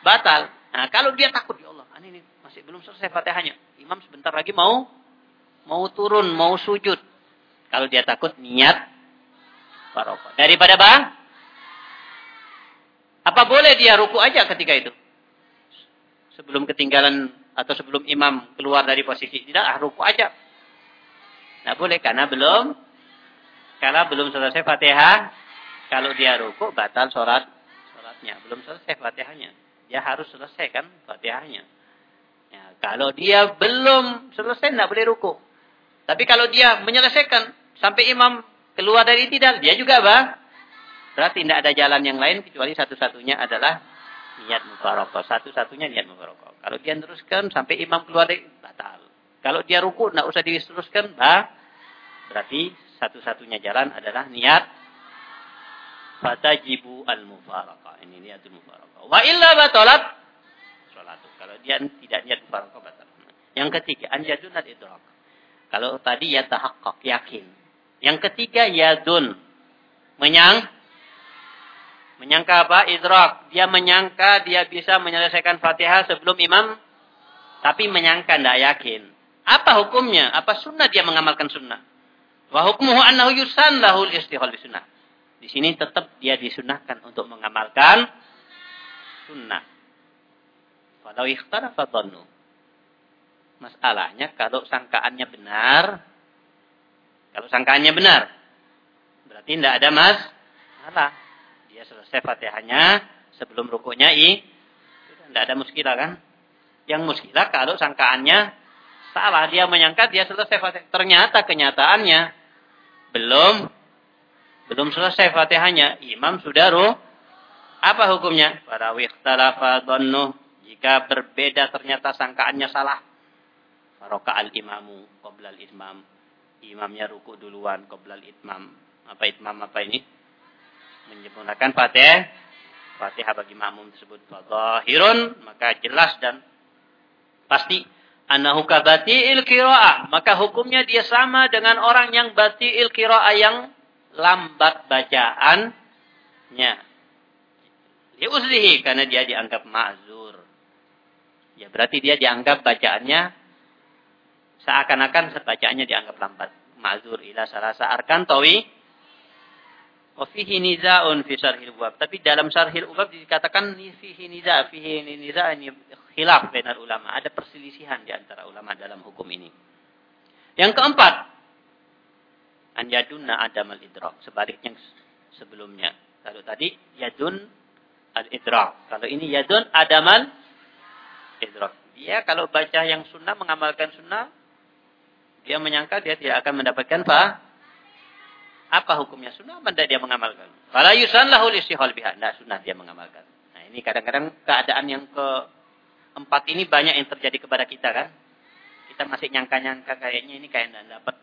S1: batal. Nah kalau dia takut. Ya Allah ini masih belum selesai fatihahnya. Imam sebentar lagi mau mau turun, mau sujud. Kalau dia takut niat barokah. Daripada bang, apa boleh dia ruku aja ketika itu? sebelum ketinggalan atau sebelum imam keluar dari posisi tidak, ah, ruku aja. Tidak boleh karena belum karena belum selesai Fatihah. Kalau dia ruku batal sholat sholatnya. Belum selesai Fatihahnya. Dia harus selesai kan Fatihahnya. Ya, kalau dia belum selesai tidak boleh ruku. Tapi kalau dia menyelesaikan sampai imam keluar dari tidak, dia juga bah. Berarti tidak ada jalan yang lain kecuali satu-satunya adalah niat mufarokoh. Satu-satunya niat mufarokoh. Kalau dia teruskan sampai imam keluar dari batal. Kalau dia ruku tidak usah diteruskan, bah. Berarti satu-satunya jalan adalah niat fatajibu al mufarakah. Ini niatul mufarakah. Wa illa batalat salat. Kalau dia tidak niat mufarakah batal. Yang ketiga, anjadun al idrak. Kalau tadi ya tahakkak, yakin. Yang ketiga yadun. Menyang menyangka apa? Idrak. Dia menyangka dia bisa menyelesaikan Fatihah sebelum imam tapi menyangka tidak yakin. Apa hukumnya? Apa sunnah dia mengamalkan sunnah? Wa hukmuhu annahu yusan lahul istihol. Di sini tetap dia disunahkan untuk mengamalkan sunnah. Walau ikhtarafa dhannu. Masalahnya kalau sangkaannya benar, kalau sangkaannya benar, berarti tidak ada mas, masalah. Dia selesai fatihahnya sebelum rukunya i, tidak ada muskilah kan? Yang muskilah kalau sangkaannya salah, dia menyangka dia selesai fatihah. Ternyata kenyataannya belum belum selesai Fatihahnya, imam sudah ruh. Apa hukumnya? Para wikhtalafa dhannu jika berbeda ternyata sangkaannya salah. Faroka al-imamu qabla al-imam. Imamnya ruku duluan qabla al-itmam. Apa itmam apa ini? Menyempurnakan Fatihah. Fatihah bagi makmum tersebut fadhahirun, maka jelas dan pasti annahu kabati'il qira'ah, maka hukumnya dia sama dengan orang yang bati'il qira'ah yang lambat bacaannya. Liuzlihi karena dia dianggap ma'zur. Ya berarti dia dianggap bacaannya seakan-akan bacaannya dianggap lambat. Ma'zur ila salasa arkan tawi. Wa fihi niza'un fi syarhil. Tapi dalam syarhil ubab dikatakan fihi niza' fihi niza' khilaf benar ulama. Ada perselisihan di antara ulama dalam hukum ini. Yang keempat, an yadunna adam al idrak sebaliknya sebelumnya. Kalau tadi yadun al idrak kalau ini yadun adam al idrak dia kalau baca yang sunnah mengamalkan sunnah dia menyangka dia tidak akan mendapatkan apa? Apa hukumnya sunnah? Benda dia mengamalkan? Kalau yusan lahul istihol biha tidak sunnah dia mengamalkan. Nah ini kadang-kadang keadaan yang keempat ini banyak yang terjadi kepada kita kan kita masih nyangka-nyangka kayaknya ini kayak tidak dapat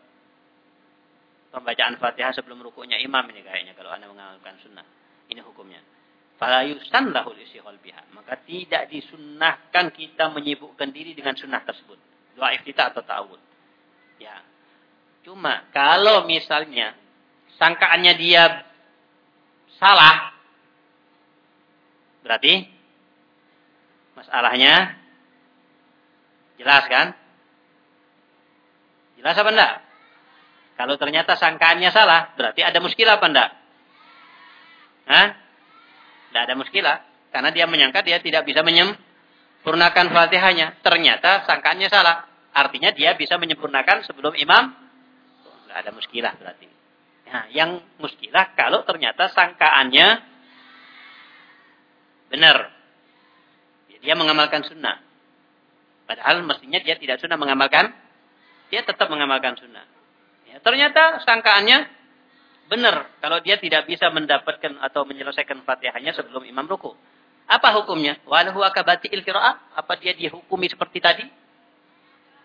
S1: pembacaan Fatihah sebelum rukunya imam ini kayaknya kalau Anda mengamalkan sunnah. Ini hukumnya. Fala yusan lahul isihol biha. Maka tidak disunnahkan kita menyibukkan diri dengan sunnah tersebut. Doa iftitah atau ta'awud. Ya. Cuma kalau misalnya sangkaannya dia salah. Berarti masalahnya jelas kan? Jelas apa enggak? Kalau ternyata sangkaannya salah, berarti ada muskilah apa enggak? Hah? Tidak ada muskilah. Karena dia menyangka dia tidak bisa menyempurnakan fatihahnya. Ternyata sangkaannya salah. Artinya dia bisa menyempurnakan sebelum imam. Tidak ada muskilah berarti. Nah, yang muskilah kalau ternyata sangkaannya benar. Dia mengamalkan sunnah. Padahal mestinya dia tidak sunnah mengamalkan. Dia tetap mengamalkan sunnah. Ya, ternyata sangkaannya benar kalau dia tidak bisa mendapatkan atau menyelesaikan Fatihahnya sebelum imam ruku. Apa hukumnya? Walahu akabati qiraah? Apa dia dihukumi seperti tadi?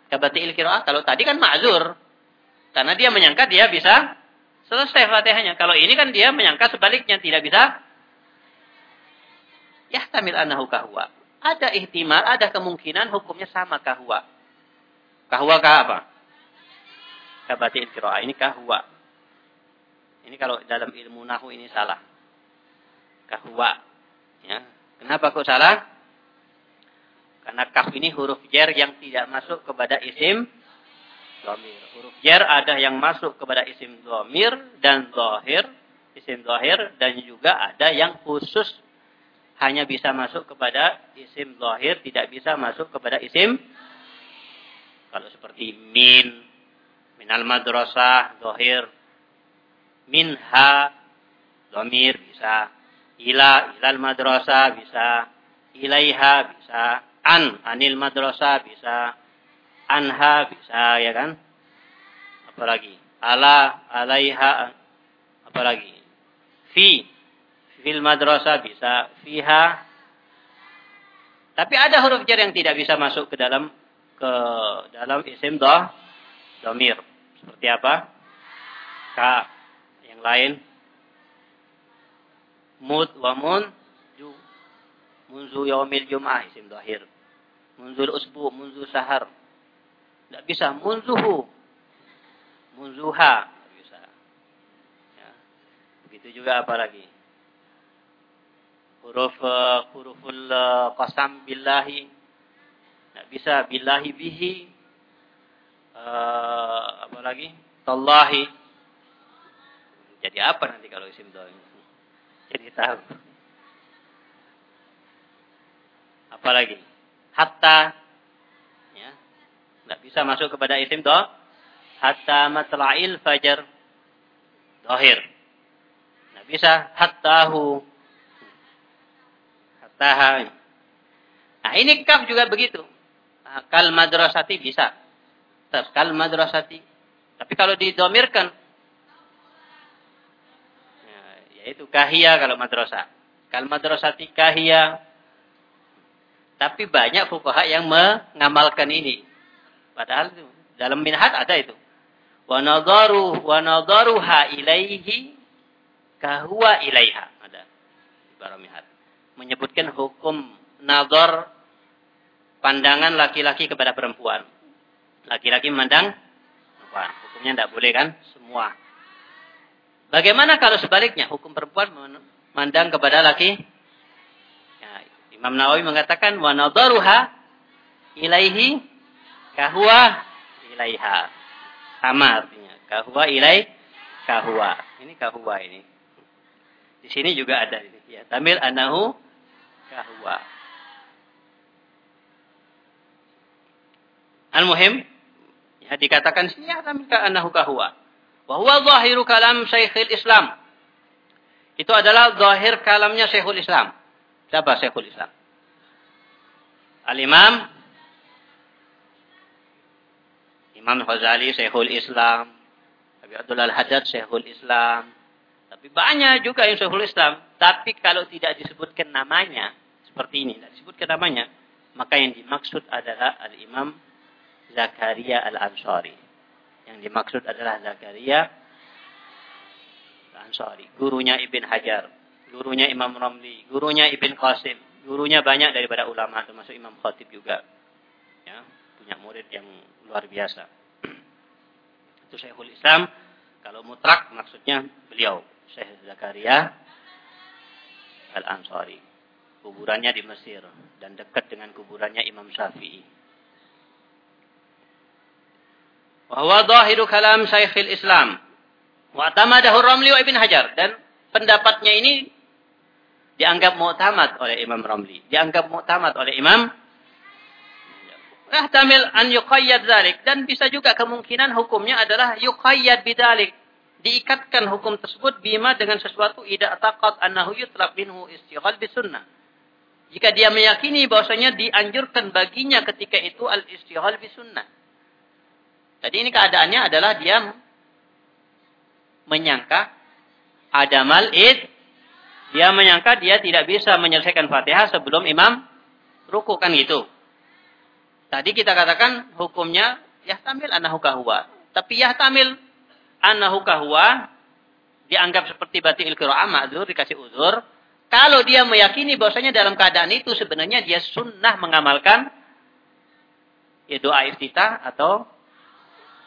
S1: Kabati qiraah kalau tadi kan ma'zur. Karena dia menyangka dia bisa selesai Fatihahnya. Kalau ini kan dia menyangka sebaliknya tidak bisa Ya tamil anahu kahwa. Ada ihtimal, ada kemungkinan hukumnya sama kahwa. Kahwa kah apa? kabati qiraah ini kahwa. Ini kalau dalam ilmu nahu ini salah. Kahwa. Ya. Kenapa kok salah? Karena kaf ini huruf jer yang tidak masuk kepada isim domir. Huruf jer ada yang masuk kepada isim domir dan dohir. Isim dohir dan juga ada yang khusus hanya bisa masuk kepada isim zahir, tidak bisa masuk kepada isim kalau seperti min, minal madrasah, zahir, minha, domir bisa, ila, ilal madrasah bisa, ilaiha bisa, an, anil madrasah bisa, anha bisa, ya kan? Apalagi? Ala, alaiha, apalagi? Fi, fil madrasah bisa, fiha. Tapi ada huruf jar yang tidak bisa masuk ke dalam ke dalam isim doh, domir. Seperti apa? Ka, yang lain. Mud wa mun, ju. Munzu yaumil jum'ah, isim dohir. Munzul usbu, munzu sahar. Tidak bisa. Munzuhu. Munzuha. Tidak bisa. Ya. Begitu juga apa lagi? Huruf uh, huruful uh, qasam billahi. Tidak bisa. Billahi bihi. Uh, apa lagi? Tallahi. Jadi apa nanti kalau isim dohir? Jadi tahu. Apalagi? Hatta tidak bisa masuk kepada isim doh. Hatta matla'il fajar. Dohir. Tidak bisa. Hattahu. Hattaha. Nah ini kaf juga begitu. Nah, kal madrasati bisa. Terus kal madrasati. Tapi kalau didomirkan. Ya, yaitu kahia kalau madrasah. Kal madrasati kahia. Tapi banyak fukaha yang mengamalkan ini. Padahal itu dalam minhat ada itu. Wa nadaru wa nadaruha ilaihi kahwa ilaiha. Ada di minhat. Menyebutkan hukum nadar pandangan laki-laki kepada perempuan. Laki-laki memandang perempuan. Hukumnya tidak boleh kan? Semua. Bagaimana kalau sebaliknya? Hukum perempuan memandang kepada laki? Ya, Imam Nawawi mengatakan wa nadaruha ilaihi Kahwa ilaiha. Sama artinya. Kahwa ilai kahwa. Ini kahwa ini. Di sini juga ada. Ya, tamil anahu kahwa. Al-muhim ya dikatakan sini ya tamil anahu kahwa. Wa huwa zahiru kalam Syekhul Islam. Itu adalah zahir kalamnya Syekhul Islam. Siapa Syekhul Islam? Al-Imam Imam Ghazali Syekhul Islam, Abi Abdullah Al-Haddad Syekhul Islam. Tapi banyak juga yang Syekhul Islam. Tapi kalau tidak disebutkan namanya, seperti ini, tidak disebutkan namanya, maka yang dimaksud adalah Al-Imam Zakaria Al-Ansari. Yang dimaksud adalah Zakaria Al-Ansari. Gurunya Ibn Hajar. Gurunya Imam Ramli. Gurunya Ibn Qasim. Gurunya banyak daripada ulama, termasuk Imam Khatib juga. Ya, punya murid yang luar biasa. Itu Syekhul Islam. Kalau mutrak maksudnya beliau. Syekh Zakaria Al-Ansari. Kuburannya di Mesir. Dan dekat dengan kuburannya Imam Syafi'i. Wahwa zahiru kalam Syekhul Islam. Wa tamadahu Ramli wa Ibn Hajar. Dan pendapatnya ini dianggap mu'tamad oleh Imam Ramli. Dianggap mu'tamad oleh Imam Yahtamil an yuqayyad zalik. Dan bisa juga kemungkinan hukumnya adalah yuqayyad bidalik. Diikatkan hukum tersebut bima dengan sesuatu ida taqat annahu yutlaq minhu istighal bisunnah. Jika dia meyakini bahwasanya dianjurkan baginya ketika itu al-istighal bisunnah. Tadi ini keadaannya adalah dia menyangka ada mal'id. Dia menyangka dia tidak bisa menyelesaikan fatihah sebelum imam ruku kan gitu. Tadi kita katakan hukumnya yahtamil annahu kahwa. Tapi yahtamil annahu kahwa dianggap seperti bati qiraah ma'dzur dikasih uzur. Kalau dia meyakini bahwasanya dalam keadaan itu sebenarnya dia sunnah mengamalkan ya doa iftitah atau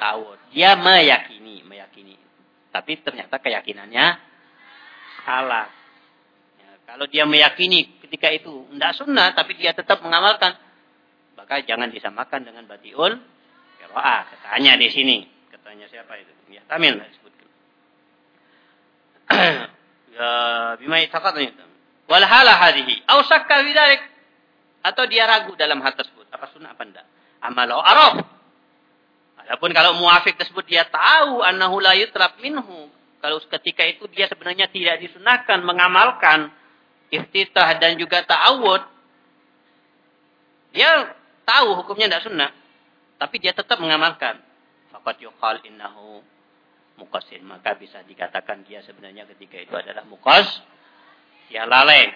S1: tawud. Dia meyakini, meyakini. Tapi ternyata keyakinannya salah. Ya, kalau dia meyakini ketika itu tidak sunnah, tapi dia tetap mengamalkan, maka jangan disamakan dengan batiul qiraah. Katanya di sini. Katanya siapa itu? Ya, Tamil disebutkan. ya bima itaqat Walhala hadihi. Au syakka Atau dia ragu dalam hal tersebut. Apa sunnah apa enggak. Amalau araf. Adapun kalau muafik tersebut dia tahu annahu la yutrab minhu. Kalau ketika itu dia sebenarnya tidak disunahkan mengamalkan iftitah dan juga ta'awud. Dia tahu hukumnya tidak sunnah. Tapi dia tetap mengamalkan. Fakat yuqal innahu muqasin. Maka bisa dikatakan dia sebenarnya ketika itu adalah muqas. Dia lalai.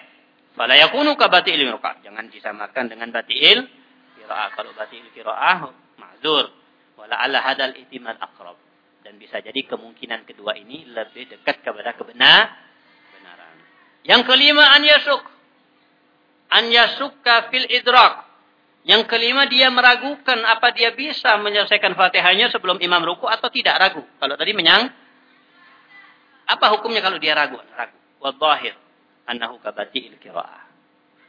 S1: Fala yakunu ka bati'il qira'ah. Jangan disamakan dengan bati'il qira'ah. Kalau bati'il qira'ah ma'zur. Wala ala hadal ihtimal akrab. Dan bisa jadi kemungkinan kedua ini lebih dekat kepada kebenar, kebenaran. Yang kelima an yasuk. An yasukka fil idrak. Yang kelima dia meragukan apa dia bisa menyelesaikan fatihahnya sebelum imam ruku atau tidak ragu. Kalau tadi menyang, apa hukumnya kalau dia ragu? Ragu. Wadhahir annahu kabati'il kira'ah.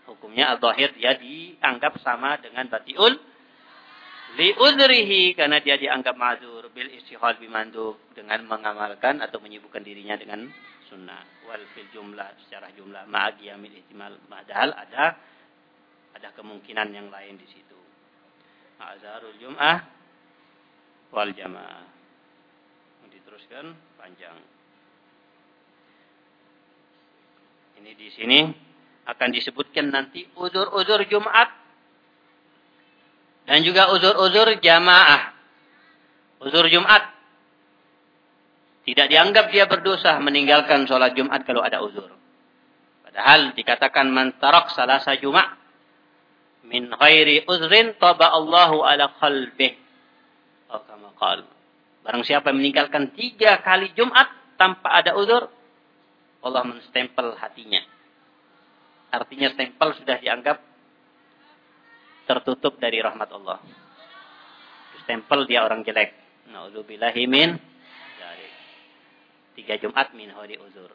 S1: Hukumnya al-zahir dia dianggap sama dengan bati'ul li'udrihi karena dia dianggap mazur bil istihal bimandub dengan mengamalkan atau menyibukkan dirinya dengan sunnah wal fil jumlah secara jumlah ma'agiyamil ihtimal padahal ada ada kemungkinan yang lain di situ. Azharul Jum'ah wal Jamaah. Diteruskan panjang. Ini di sini akan disebutkan nanti uzur-uzur Jumat dan juga uzur-uzur jamaah. Uzur Jumat tidak dianggap dia berdosa meninggalkan sholat Jumat kalau ada uzur. Padahal dikatakan mantarok salah Jumat min ghairi uzrin taba Allahu ala qalbih. Oh, kama qal. Barang siapa meninggalkan tiga kali Jumat tanpa ada uzur, Allah menstempel hatinya. Artinya stempel sudah dianggap tertutup dari rahmat Allah. Stempel dia orang jelek. Na'udzubillahi min tiga Jumat min hari uzur.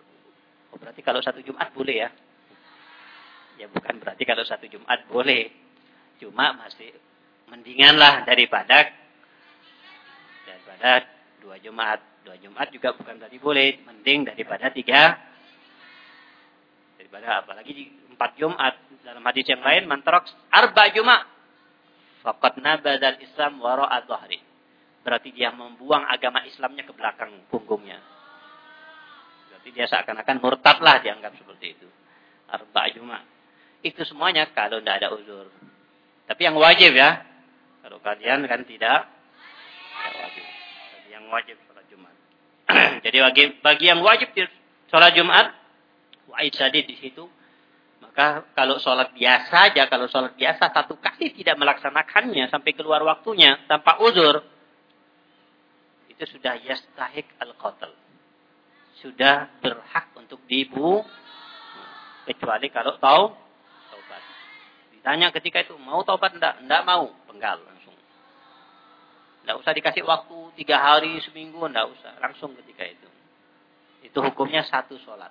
S1: Oh, berarti kalau satu Jumat boleh ya? Ya bukan berarti kalau satu Jumat boleh. Cuma masih mendinganlah daripada daripada dua Jumat. Dua Jumat juga bukan berarti boleh. Mending daripada tiga. Daripada apalagi empat Jumat. Dalam hadis yang lain mantarok arba Jumat. Fakat nabadal Islam wara'a dhahri. Berarti dia membuang agama Islamnya ke belakang punggungnya. Berarti dia seakan-akan murtad lah dianggap seperti itu. Arba Jumat. Itu semuanya kalau tidak ada uzur. Tapi yang wajib ya. Kalau kalian kan tidak, tidak wajib. Jadi yang wajib sholat Jumat. Jadi bagi, bagi yang wajib sholat Jumat, wajib sadid di situ. Maka kalau sholat biasa aja, kalau sholat biasa satu kali tidak melaksanakannya sampai keluar waktunya tanpa uzur, itu sudah yastahik al-qatl. Sudah berhak untuk dibu kecuali kalau tahu Tanya ketika itu, mau taubat enggak? Enggak mau. Penggal langsung. Enggak usah dikasih waktu tiga hari, seminggu. Enggak usah. Langsung ketika itu. Itu hukumnya satu sholat.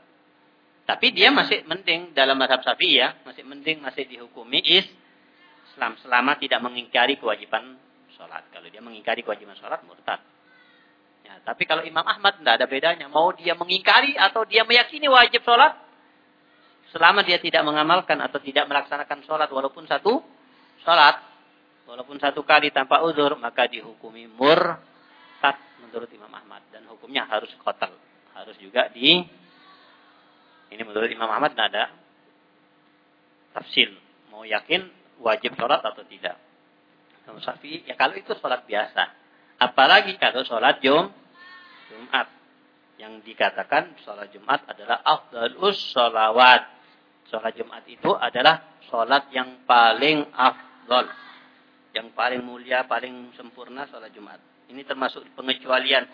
S1: Tapi dia masih mending dalam madhab syafi'i ya. Masih mending, masih dihukumi Islam. Selama tidak mengingkari kewajiban sholat. Kalau dia mengingkari kewajiban sholat, murtad. Ya, tapi kalau Imam Ahmad tidak ada bedanya. Mau dia mengingkari atau dia meyakini wajib sholat, selama dia tidak mengamalkan atau tidak melaksanakan sholat walaupun satu sholat, walaupun satu kali tanpa uzur, maka dihukumi murtad menurut Imam Ahmad. Dan hukumnya harus kotal. Harus juga di, ini menurut Imam Ahmad tidak ada tafsil. Mau yakin wajib sholat atau tidak. Imam Syafi'i, ya kalau itu sholat biasa. Apalagi kalau sholat Jum, Jumat. Yang dikatakan sholat Jumat adalah afdalus sholawat sholat Jumat itu adalah sholat yang paling afdol. Yang paling mulia, paling sempurna sholat Jumat. Ini termasuk pengecualian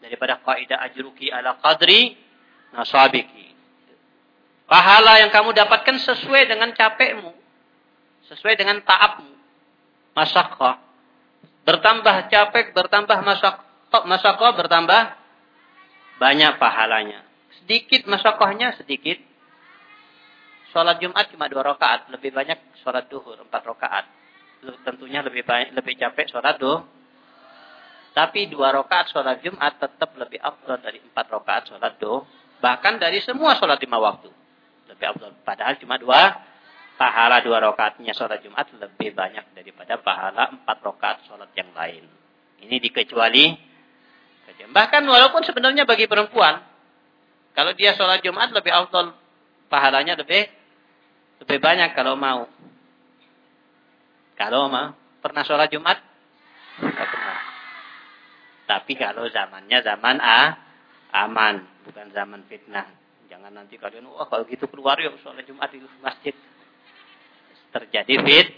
S1: daripada kaidah ajruki ala qadri nasabiki. Pahala yang kamu dapatkan sesuai dengan capekmu. Sesuai dengan taabmu. Masakoh. Bertambah capek, bertambah masakoh bertambah banyak pahalanya. Sedikit masakohnya, sedikit Sholat Jumat cuma dua rakaat, lebih banyak sholat duhur empat rakaat. Tentunya lebih banyak, lebih capek sholat duhur. Tapi dua rakaat sholat Jumat tetap lebih afdal dari empat rakaat sholat duhur. Bahkan dari semua sholat lima waktu. Lebih afdal. Padahal cuma dua pahala dua rakaatnya sholat Jumat lebih banyak daripada pahala empat rakaat sholat yang lain. Ini dikecuali Bahkan walaupun sebenarnya bagi perempuan, kalau dia sholat Jumat lebih afdal, pahalanya lebih lebih banyak kalau mau. Kalau mau, pernah sholat Jumat? Tidak pernah. Tapi kalau zamannya zaman A, aman, bukan zaman fitnah. Jangan nanti kalian, wah kalau gitu keluar yuk sholat Jumat di masjid terjadi fit.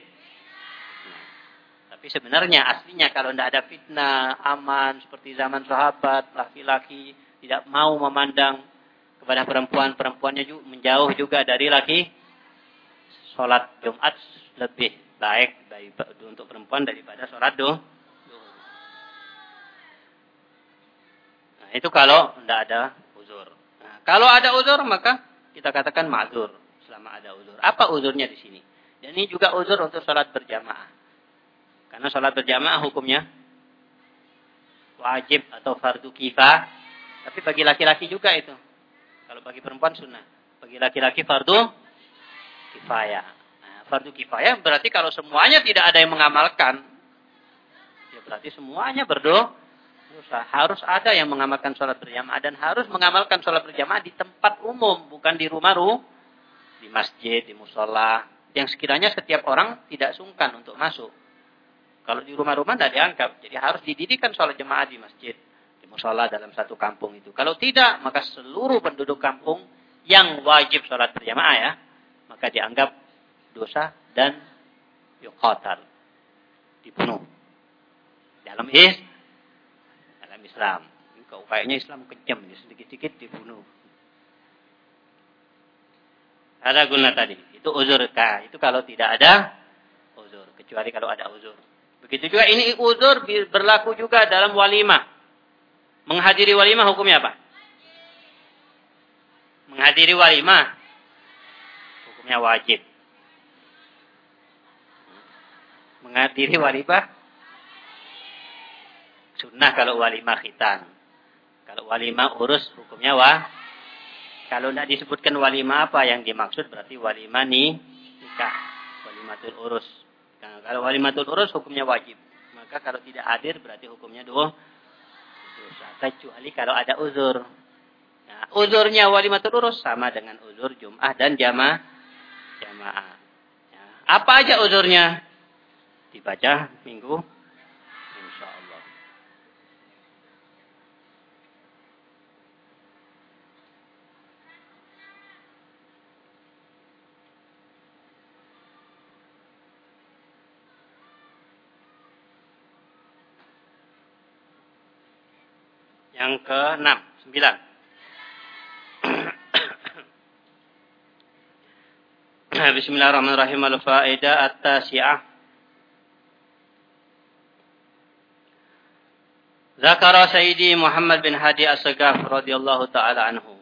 S1: Tapi sebenarnya aslinya kalau tidak ada fitnah, aman seperti zaman sahabat, laki-laki tidak mau memandang kepada perempuan, perempuannya juga menjauh juga dari laki. Sholat Jumat lebih baik untuk perempuan daripada sholat do. Nah, itu kalau tidak ada uzur. Nah, kalau ada uzur maka kita katakan ma'zur selama ada uzur. Apa uzurnya di sini? Dan ini juga uzur untuk sholat berjamaah. Karena sholat berjamaah hukumnya wajib atau fardu kifah. Tapi bagi laki-laki juga itu. Kalau bagi perempuan sunnah. Bagi laki-laki fardu kifayah. Nah, fardu kifayah berarti kalau semuanya tidak ada yang mengamalkan. Ya berarti semuanya berdoa. Harus ada yang mengamalkan sholat berjamaah. Dan harus mengamalkan sholat berjamaah di tempat umum. Bukan di rumah ruh. Di masjid, di musola, yang sekiranya setiap orang tidak sungkan untuk masuk. Kalau di rumah-rumah tidak dianggap. Jadi harus didirikan sholat jemaah di masjid. Di musola dalam satu kampung itu. Kalau tidak, maka seluruh penduduk kampung yang wajib sholat berjamaah ya. Maka dianggap dosa dan yuqatal. Dibunuh. Dalam is, dalam Islam. Kau kayaknya Islam kejam. Sedikit-sedikit dibunuh. Ada guna tadi. Itu uzur. Nah, itu kalau tidak ada uzur. Kecuali kalau ada uzur. Begitu juga ini uzur berlaku juga dalam walimah. Menghadiri walimah hukumnya apa? Menghadiri walimah hukumnya wajib. Menghadiri walimah sunnah kalau walimah khitan. Kalau walimah urus hukumnya wajib kalau tidak disebutkan walimah apa yang dimaksud berarti walimah nih nikah. Walimatul urus. Nah, kalau walimatul urus hukumnya wajib. Maka kalau tidak hadir berarti hukumnya dosa. Kecuali kalau ada uzur. Nah, uzurnya walimatul urus sama dengan uzur Jum'ah dan jamaah. Jamaah. Ya. Apa aja uzurnya? Dibaca minggu Yang ke-6, 9. Bismillahirrahmanirrahim. Al-faidah at-tasi'ah. Zakara Sayyidi Muhammad bin Hadi As-Sagaf radhiyallahu taala anhu.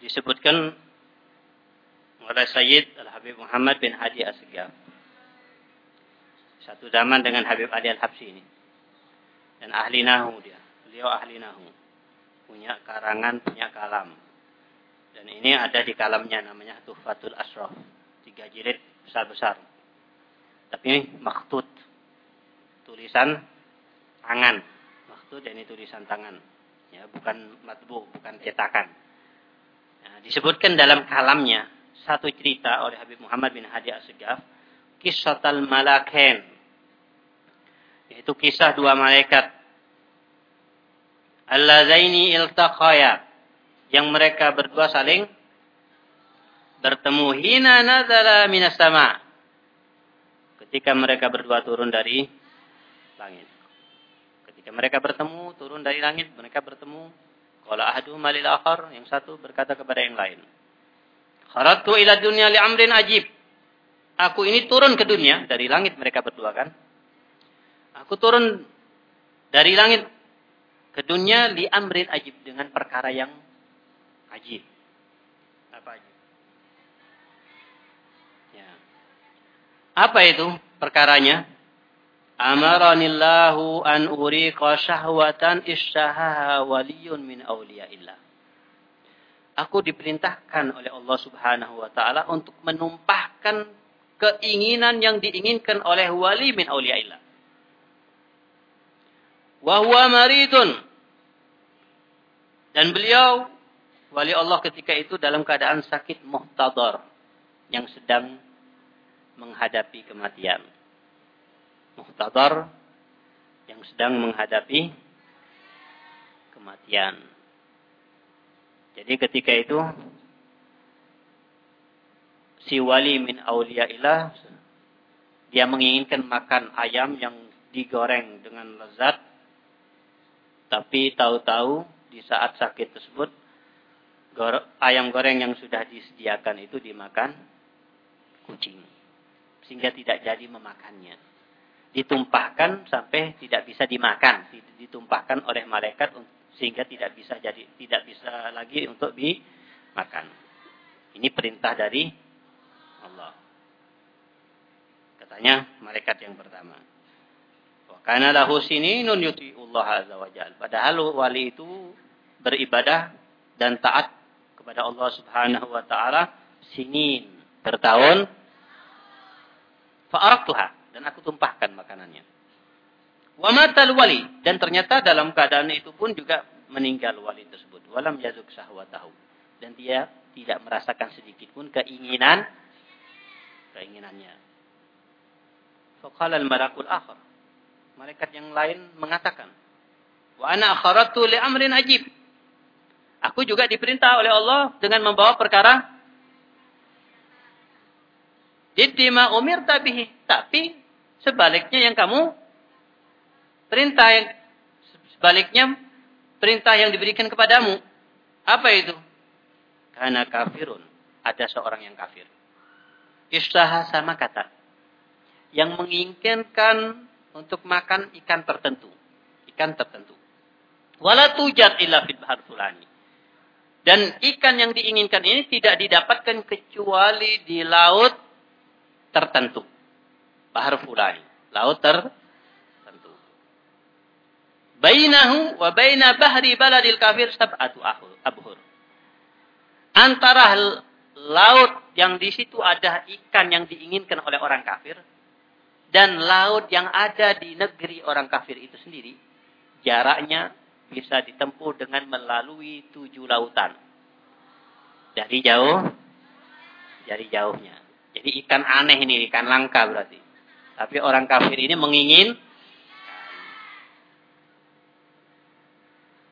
S1: Disebutkan oleh Sayyid Al-Habib Muhammad bin Hadi As-Sagaf. Satu zaman dengan Habib Ali Al-Habsi ini dan ahli nahu dia. Beliau ahli nahu. Punya karangan, punya kalam. Dan ini ada di kalamnya namanya Tuhfatul Asraf. Tiga jilid besar-besar. Tapi maktut. Tulisan tangan. Maktut ini tulisan tangan. Ya, bukan matbu, bukan cetakan. Nah, disebutkan dalam kalamnya satu cerita oleh Habib Muhammad bin Hadi As-Segaf. Kisah Malaken yaitu kisah dua malaikat. Allazaini iltaqaya. Yang mereka berdua saling bertemu hina nazala minas sama. Ketika mereka berdua turun dari langit. Ketika mereka bertemu, turun dari langit, mereka bertemu. Qala ahadu malil akhar, yang satu berkata kepada yang lain. Kharatu ila dunya li amrin ajib. Aku ini turun ke dunia dari langit mereka berdua kan. Aku turun dari langit ke dunia li amrin ajib dengan perkara yang ajib. Apa ajib? Ya. Apa itu perkaranya? Amaranillahu an uriqa syahwatan isyahaha waliyun min awliyaillah. Aku diperintahkan oleh Allah Subhanahu wa taala untuk menumpahkan keinginan yang diinginkan oleh wali min auliyaillah. Wa huwa maridun. Dan beliau wali Allah ketika itu dalam keadaan sakit muhtadar yang sedang menghadapi kematian. Muhtadar yang sedang menghadapi kematian. Jadi ketika itu si wali min ilah dia menginginkan makan ayam yang digoreng dengan lezat tapi tahu-tahu di saat sakit tersebut ayam goreng yang sudah disediakan itu dimakan kucing sehingga tidak jadi memakannya ditumpahkan sampai tidak bisa dimakan ditumpahkan oleh malaikat sehingga tidak bisa jadi tidak bisa lagi untuk dimakan. Ini perintah dari Allah. Katanya malaikat yang pertama. Wa kana lahu sininun yuti'ullah azza wa Padahal wali itu beribadah dan taat kepada Allah Subhanahu wa taala sinin bertahun fa'araktuha dan aku tumpahkan makanannya. Wa matal wali dan ternyata dalam keadaan itu pun juga meninggal wali tersebut. Walam yazuk sahwatahu dan dia tidak merasakan sedikit pun keinginan keinginannya. Faqala al-malakul akhar. Malaikat yang lain mengatakan, "Wa ana akharatu li amrin ajib." Aku juga diperintah oleh Allah dengan membawa perkara Didima umir tabihi. Tapi sebaliknya yang kamu Perintah yang sebaliknya perintah yang diberikan kepadamu. Apa itu? Karena kafirun. Ada seorang yang kafir. Istaha sama kata. Yang menginginkan untuk makan ikan tertentu. Ikan tertentu. Wala tujat illa. Dan ikan yang diinginkan ini tidak didapatkan kecuali di laut tertentu. Bahar fulani. Laut tertentu bainahu wa baina bahri baladil kafir sab'atu abhur. Antara laut yang di situ ada ikan yang diinginkan oleh orang kafir dan laut yang ada di negeri orang kafir itu sendiri jaraknya bisa ditempuh dengan melalui tujuh lautan. Dari jauh, dari jauhnya. Jadi ikan aneh ini, ikan langka berarti. Tapi orang kafir ini mengingin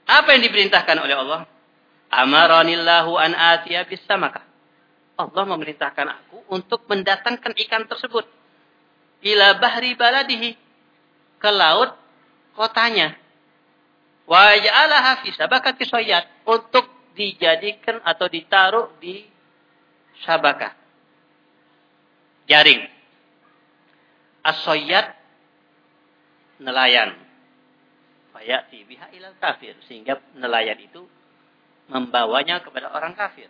S1: Apa yang diperintahkan oleh Allah? Amaranillahu an atiya bisamaka. Allah memerintahkan aku untuk mendatangkan ikan tersebut. Ila bahri baladihi. Ke laut kotanya. Wa ja'alaha fi sabakati soyat. Untuk dijadikan atau ditaruh di sabakah. Jaring. Asoyat nelayan fayati biha ilal kafir sehingga nelayan itu membawanya kepada orang kafir.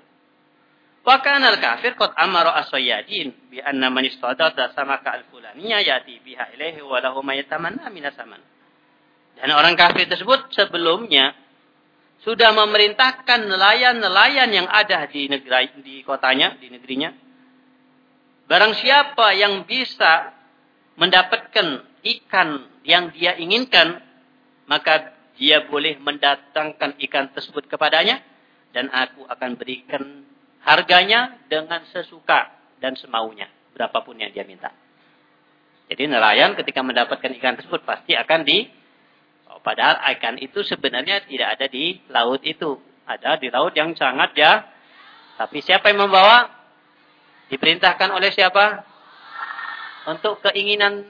S1: Wa kana al kafir qad amara asyadin bi anna man istadada samaka al fulaniyya yati biha ilaihi wa lahu ma yatamanna. Dan orang kafir tersebut sebelumnya sudah memerintahkan nelayan-nelayan yang ada di negeri di kotanya, di negerinya. Barang siapa yang bisa mendapatkan ikan yang dia inginkan maka dia boleh mendatangkan ikan tersebut kepadanya dan aku akan berikan harganya dengan sesuka dan semaunya berapapun yang dia minta. Jadi nelayan ketika mendapatkan ikan tersebut pasti akan di padahal ikan itu sebenarnya tidak ada di laut itu, ada di laut yang sangat ya. Tapi siapa yang membawa? Diperintahkan oleh siapa? Untuk keinginan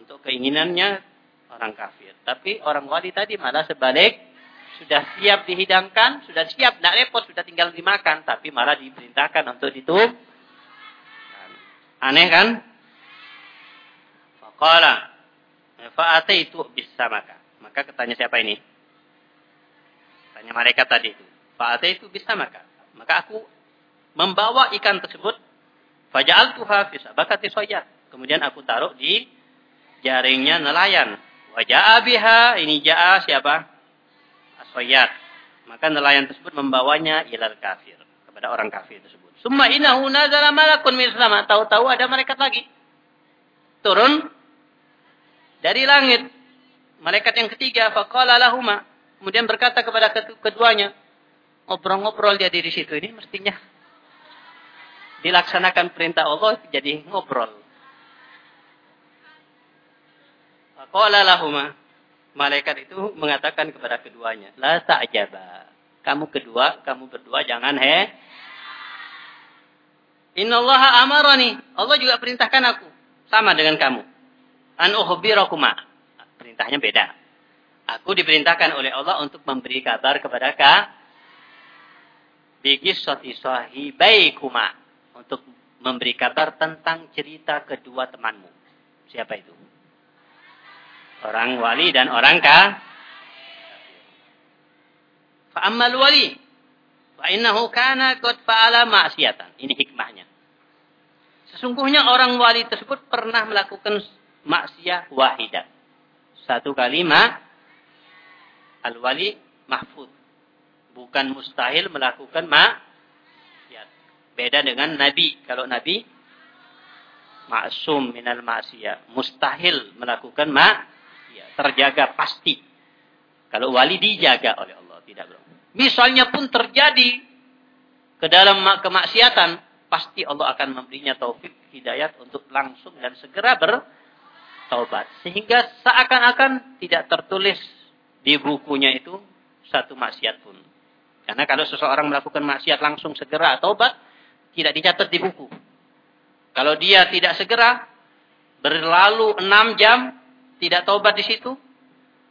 S1: untuk keinginannya orang kafir. Tapi orang wali tadi malah sebalik, sudah siap dihidangkan, sudah siap, tidak repot, sudah tinggal dimakan, tapi malah diperintahkan untuk ditutup. Aneh kan? Faqala itu bisa maka. Maka katanya siapa ini? Tanya mereka tadi itu. itu bisa maka. Maka aku membawa ikan tersebut. Faja'altuha fi sabakati soyat. Kemudian aku taruh di jaringnya nelayan. Wajah biha ini jaa siapa? Aswayat. Maka nelayan tersebut membawanya ilal kafir. Kepada orang kafir tersebut. Summa inahu nazala malakun min sama. Tahu-tahu ada malaikat lagi. Turun dari langit. Malaikat yang ketiga. Faqala lahuma. Kemudian berkata kepada keduanya. Ngobrol-ngobrol dia di situ. Ini mestinya dilaksanakan perintah Allah jadi ngobrol. Faqala lahuma. Malaikat itu mengatakan kepada keduanya, La ta'jaba. Kamu kedua, kamu berdua jangan he. Inna Allah amarani. Allah juga perintahkan aku. Sama dengan kamu. An ukhbirakuma. Perintahnya beda. Aku diperintahkan oleh Allah untuk memberi kabar kepada ka. Bikisati sahibaikuma. Untuk memberi kabar tentang cerita kedua temanmu. Siapa itu? Orang wali dan orang ka. Fa'ammal wali. Fa'innahu kana qad fa'ala ma'siyatan. Ini hikmahnya. Sesungguhnya orang wali tersebut pernah melakukan maksiat wahidah. Satu kalimat al-wali mahfud. Bukan mustahil melakukan maksiat. Beda dengan nabi. Kalau nabi maksum minal maksiat. Mustahil melakukan maksiat terjaga pasti. Kalau wali dijaga oleh Allah, tidak bro. Misalnya pun terjadi ke dalam kemaksiatan, pasti Allah akan memberinya taufik hidayat untuk langsung dan segera bertaubat. Sehingga seakan-akan tidak tertulis di bukunya itu satu maksiat pun. Karena kalau seseorang melakukan maksiat langsung segera taubat, tidak dicatat di buku. Kalau dia tidak segera, berlalu enam jam, tidak taubat di situ,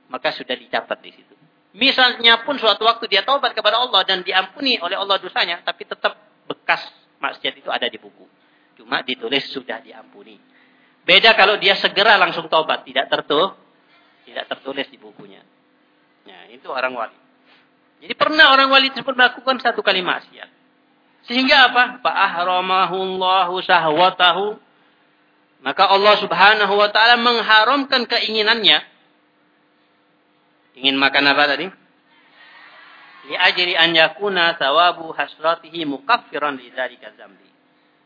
S1: maka sudah dicatat di situ. Misalnya pun suatu waktu dia taubat kepada Allah dan diampuni oleh Allah dosanya, tapi tetap bekas maksiat itu ada di buku. Cuma ditulis sudah diampuni. Beda kalau dia segera langsung taubat, tidak tertulis, tidak tertulis di bukunya. Ya, itu orang wali. Jadi pernah orang wali tersebut melakukan satu kali maksiat. Sehingga apa? Fa'ahramahullahu sahwatahu maka Allah subhanahu wa ta'ala mengharamkan keinginannya. Ingin makan apa tadi? Li'ajri an yakuna thawabu hasratihi mukaffiran lidzalika zambi.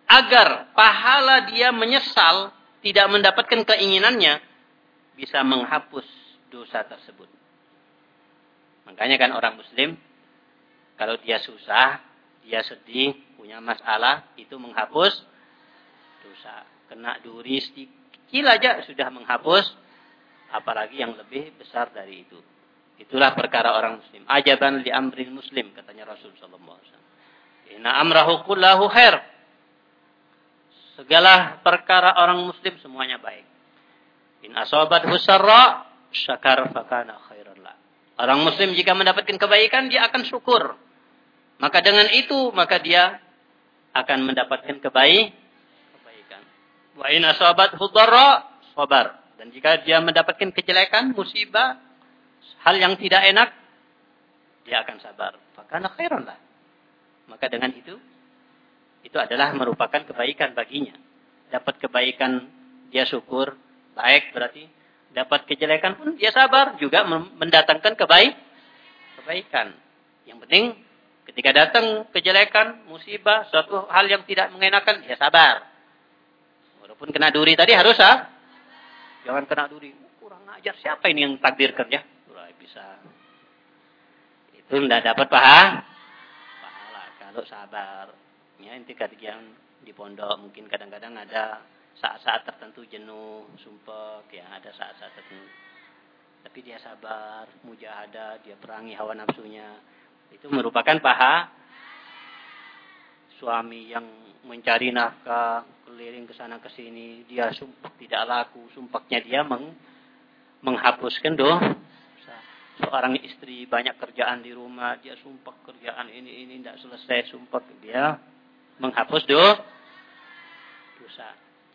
S1: Agar pahala dia menyesal tidak mendapatkan keinginannya bisa menghapus dosa tersebut. Makanya kan orang muslim kalau dia susah, dia sedih, punya masalah, itu menghapus dosa. Kena duri sedikit aja sudah menghapus apalagi yang lebih besar dari itu. Itulah perkara orang muslim. Ajaban li amril muslim katanya Rasul sallallahu alaihi wasallam. Inna amrahu kullahu khair segala perkara orang muslim semuanya baik in asabat husarra syakar fakana khairan la orang muslim jika mendapatkan kebaikan dia akan syukur maka dengan itu maka dia akan mendapatkan kebaikan Wa in asabat hudarra sabar. Dan jika dia mendapatkan kejelekan, musibah, hal yang tidak enak, dia akan sabar. Fakana khairan lah. Maka dengan itu, itu adalah merupakan kebaikan baginya. Dapat kebaikan, dia syukur, baik berarti. Dapat kejelekan pun dia sabar, juga mendatangkan kebaik, kebaikan. Yang penting, ketika datang kejelekan, musibah, suatu hal yang tidak mengenakan, dia sabar Walaupun kena duri tadi harus ah. Jangan kena duri. Kurang ajar siapa ini yang takdirkan ya? bisa. Itu tidak dapat paha. Pahala kalau sabar. Ya, inti yang di pondok mungkin kadang-kadang ada saat-saat tertentu jenuh, sumpah, ya ada saat-saat tertentu. Tapi dia sabar, mujahadah, dia perangi hawa nafsunya. Itu merupakan paha suami yang mencari nafkah, keliling ke sana ke sini, dia sumpah tidak laku, sumpahnya dia meng, menghapuskan doh. Seorang istri banyak kerjaan di rumah, dia sumpah kerjaan ini ini tidak selesai, sumpah dia menghapus doh dosa.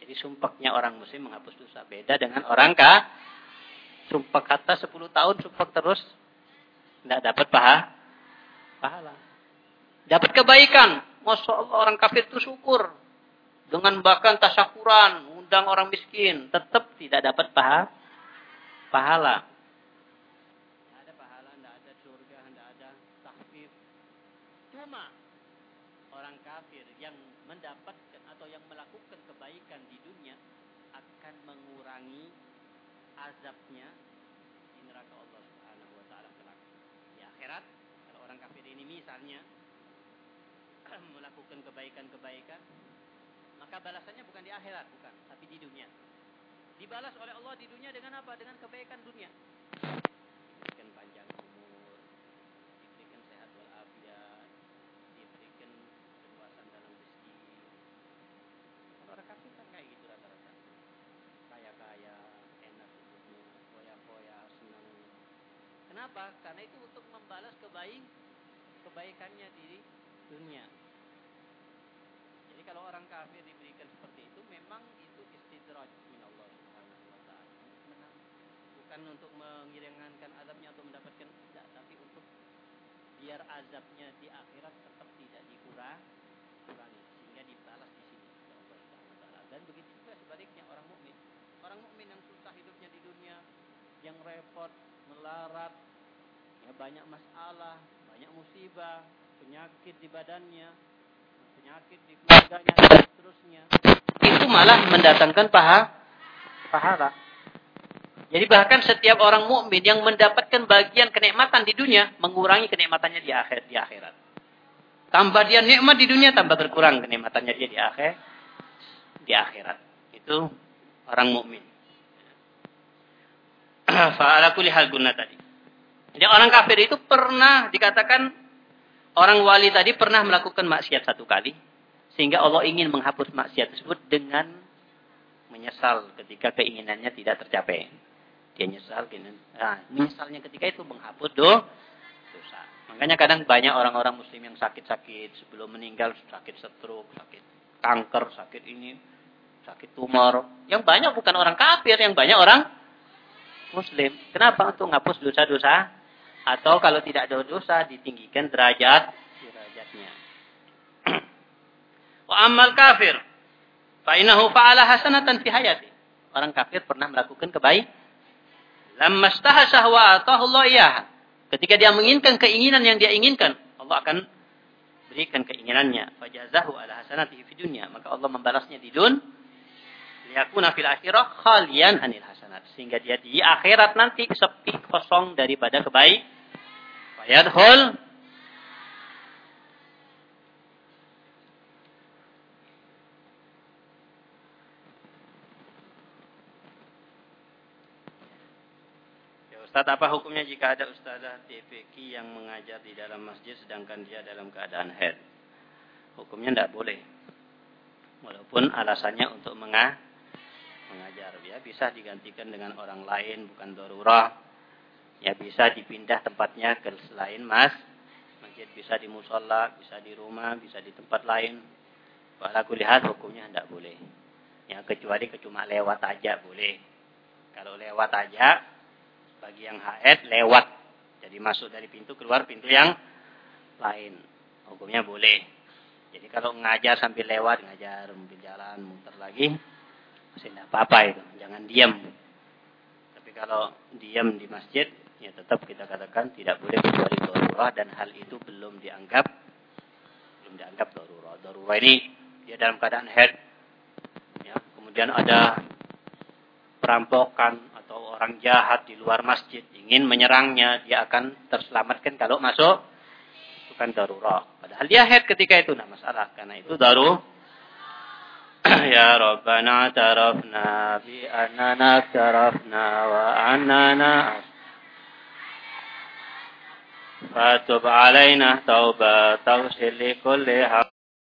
S1: Jadi sumpahnya orang muslim menghapus dosa. Beda dengan orang kah? Sumpah kata 10 tahun, sumpah terus. Tidak dapat paha, pahala. Dapat kebaikan. Masya Allah orang kafir itu syukur. Dengan bahkan tasyakuran, undang orang miskin. Tetap tidak dapat paha, pahala. Tidak ada pahala, tidak ada surga, tidak ada Cuma orang kafir yang mendapatkan atau yang melakukan kebaikan di dunia akan mengurangi azabnya di neraka Allah Subhanahu wa taala kelak. Di akhirat kalau orang kafir ini misalnya melakukan kebaikan-kebaikan maka balasannya bukan di akhirat bukan tapi di dunia. Dibalas oleh Allah di dunia dengan apa? Dengan kebaikan dunia. Diberikan panjang umur, diberikan sehat walafiat, diberikan keluasan dalam rezeki. Kalau orang kafir kan kayak gitu rata-rata. Kaya-kaya, enak hidupnya, foya-foya, senang. Kenapa? Karena itu untuk membalas kebaik kebaikannya di dunia. Jadi kalau orang kafir diberikan seperti itu memang itu istidraj min Allah bukan untuk mengiringankan azabnya atau mendapatkan tidak, tapi untuk biar azabnya di akhirat tetap tidak dikurangi sehingga dibalas di sini Dan begitu juga sebaliknya orang mukmin. Orang mukmin yang susah hidupnya di dunia, yang repot, melarat, banyak masalah, banyak musibah, penyakit di badannya, penyakit di keluarganya dan seterusnya. Itu malah mendatangkan paha pahala. Jadi bahkan setiap orang mukmin yang mendapatkan bagian kenikmatan di dunia mengurangi kenikmatannya di akhir di akhirat. Tambah dia nikmat di dunia tambah berkurang kenikmatannya dia di akhir di akhirat. Itu orang mukmin. Fa'ala kulli guna tadi. Jadi orang kafir itu pernah dikatakan orang wali tadi pernah melakukan maksiat satu kali sehingga Allah ingin menghapus maksiat tersebut dengan menyesal ketika keinginannya tidak tercapai dia nyesal. Nah, misalnya ketika itu menghapus do, dosa. Makanya kadang banyak orang-orang muslim yang sakit-sakit sebelum meninggal, sakit stroke, sakit kanker, sakit ini, sakit tumor. Yang banyak bukan orang kafir, yang banyak orang muslim. Kenapa? Untuk menghapus dosa-dosa atau kalau tidak dosa ditinggikan derajat derajatnya. Wa amal kafir fa innahu fa'ala hasanatan fi hayati. Orang kafir pernah melakukan kebaikan Lamma staha syahwatahu Allah iyah. Ketika dia menginginkan keinginan yang dia inginkan, Allah akan berikan keinginannya. Fajazahu ala hasanatihi fi dunya. Maka Allah membalasnya di dun. Liyakuna fil akhirah khalian anil hasanat. Sehingga dia di akhirat nanti sepi kosong daripada kebaik. Fayadhul Ustaz, apa hukumnya jika ada ustazah TPK yang mengajar di dalam masjid sedangkan dia dalam keadaan head? Hukumnya tidak boleh. Walaupun alasannya untuk menga mengajar. Ya, bisa digantikan dengan orang lain, bukan darurah. Ya, bisa dipindah tempatnya ke selain mas. Masjid bisa di musola, bisa di rumah, bisa di tempat lain. Kalau aku lihat hukumnya tidak boleh. Ya, kecuali cuma lewat aja boleh. Kalau lewat aja, bagi yang haid lewat. Jadi masuk dari pintu keluar pintu yang lain. Hukumnya boleh. Jadi kalau ngajar sambil lewat, ngajar mobil jalan, muter lagi, masih tidak apa-apa itu. Jangan diam. Tapi kalau diam di masjid, ya tetap kita katakan tidak boleh kecuali darurat dan hal itu belum dianggap belum dianggap darurat. Darurat ini dia dalam keadaan head. Ya, kemudian ada perampokan atau orang jahat di luar masjid ingin menyerangnya, dia akan terselamatkan kalau masuk bukan darurat. Padahal dia head ketika itu, nah masalah. Karena itu daru. يا ربنا اعترفنا بأننا اعترفنا وأننا فتب علينا توبة تغفر لكل حق.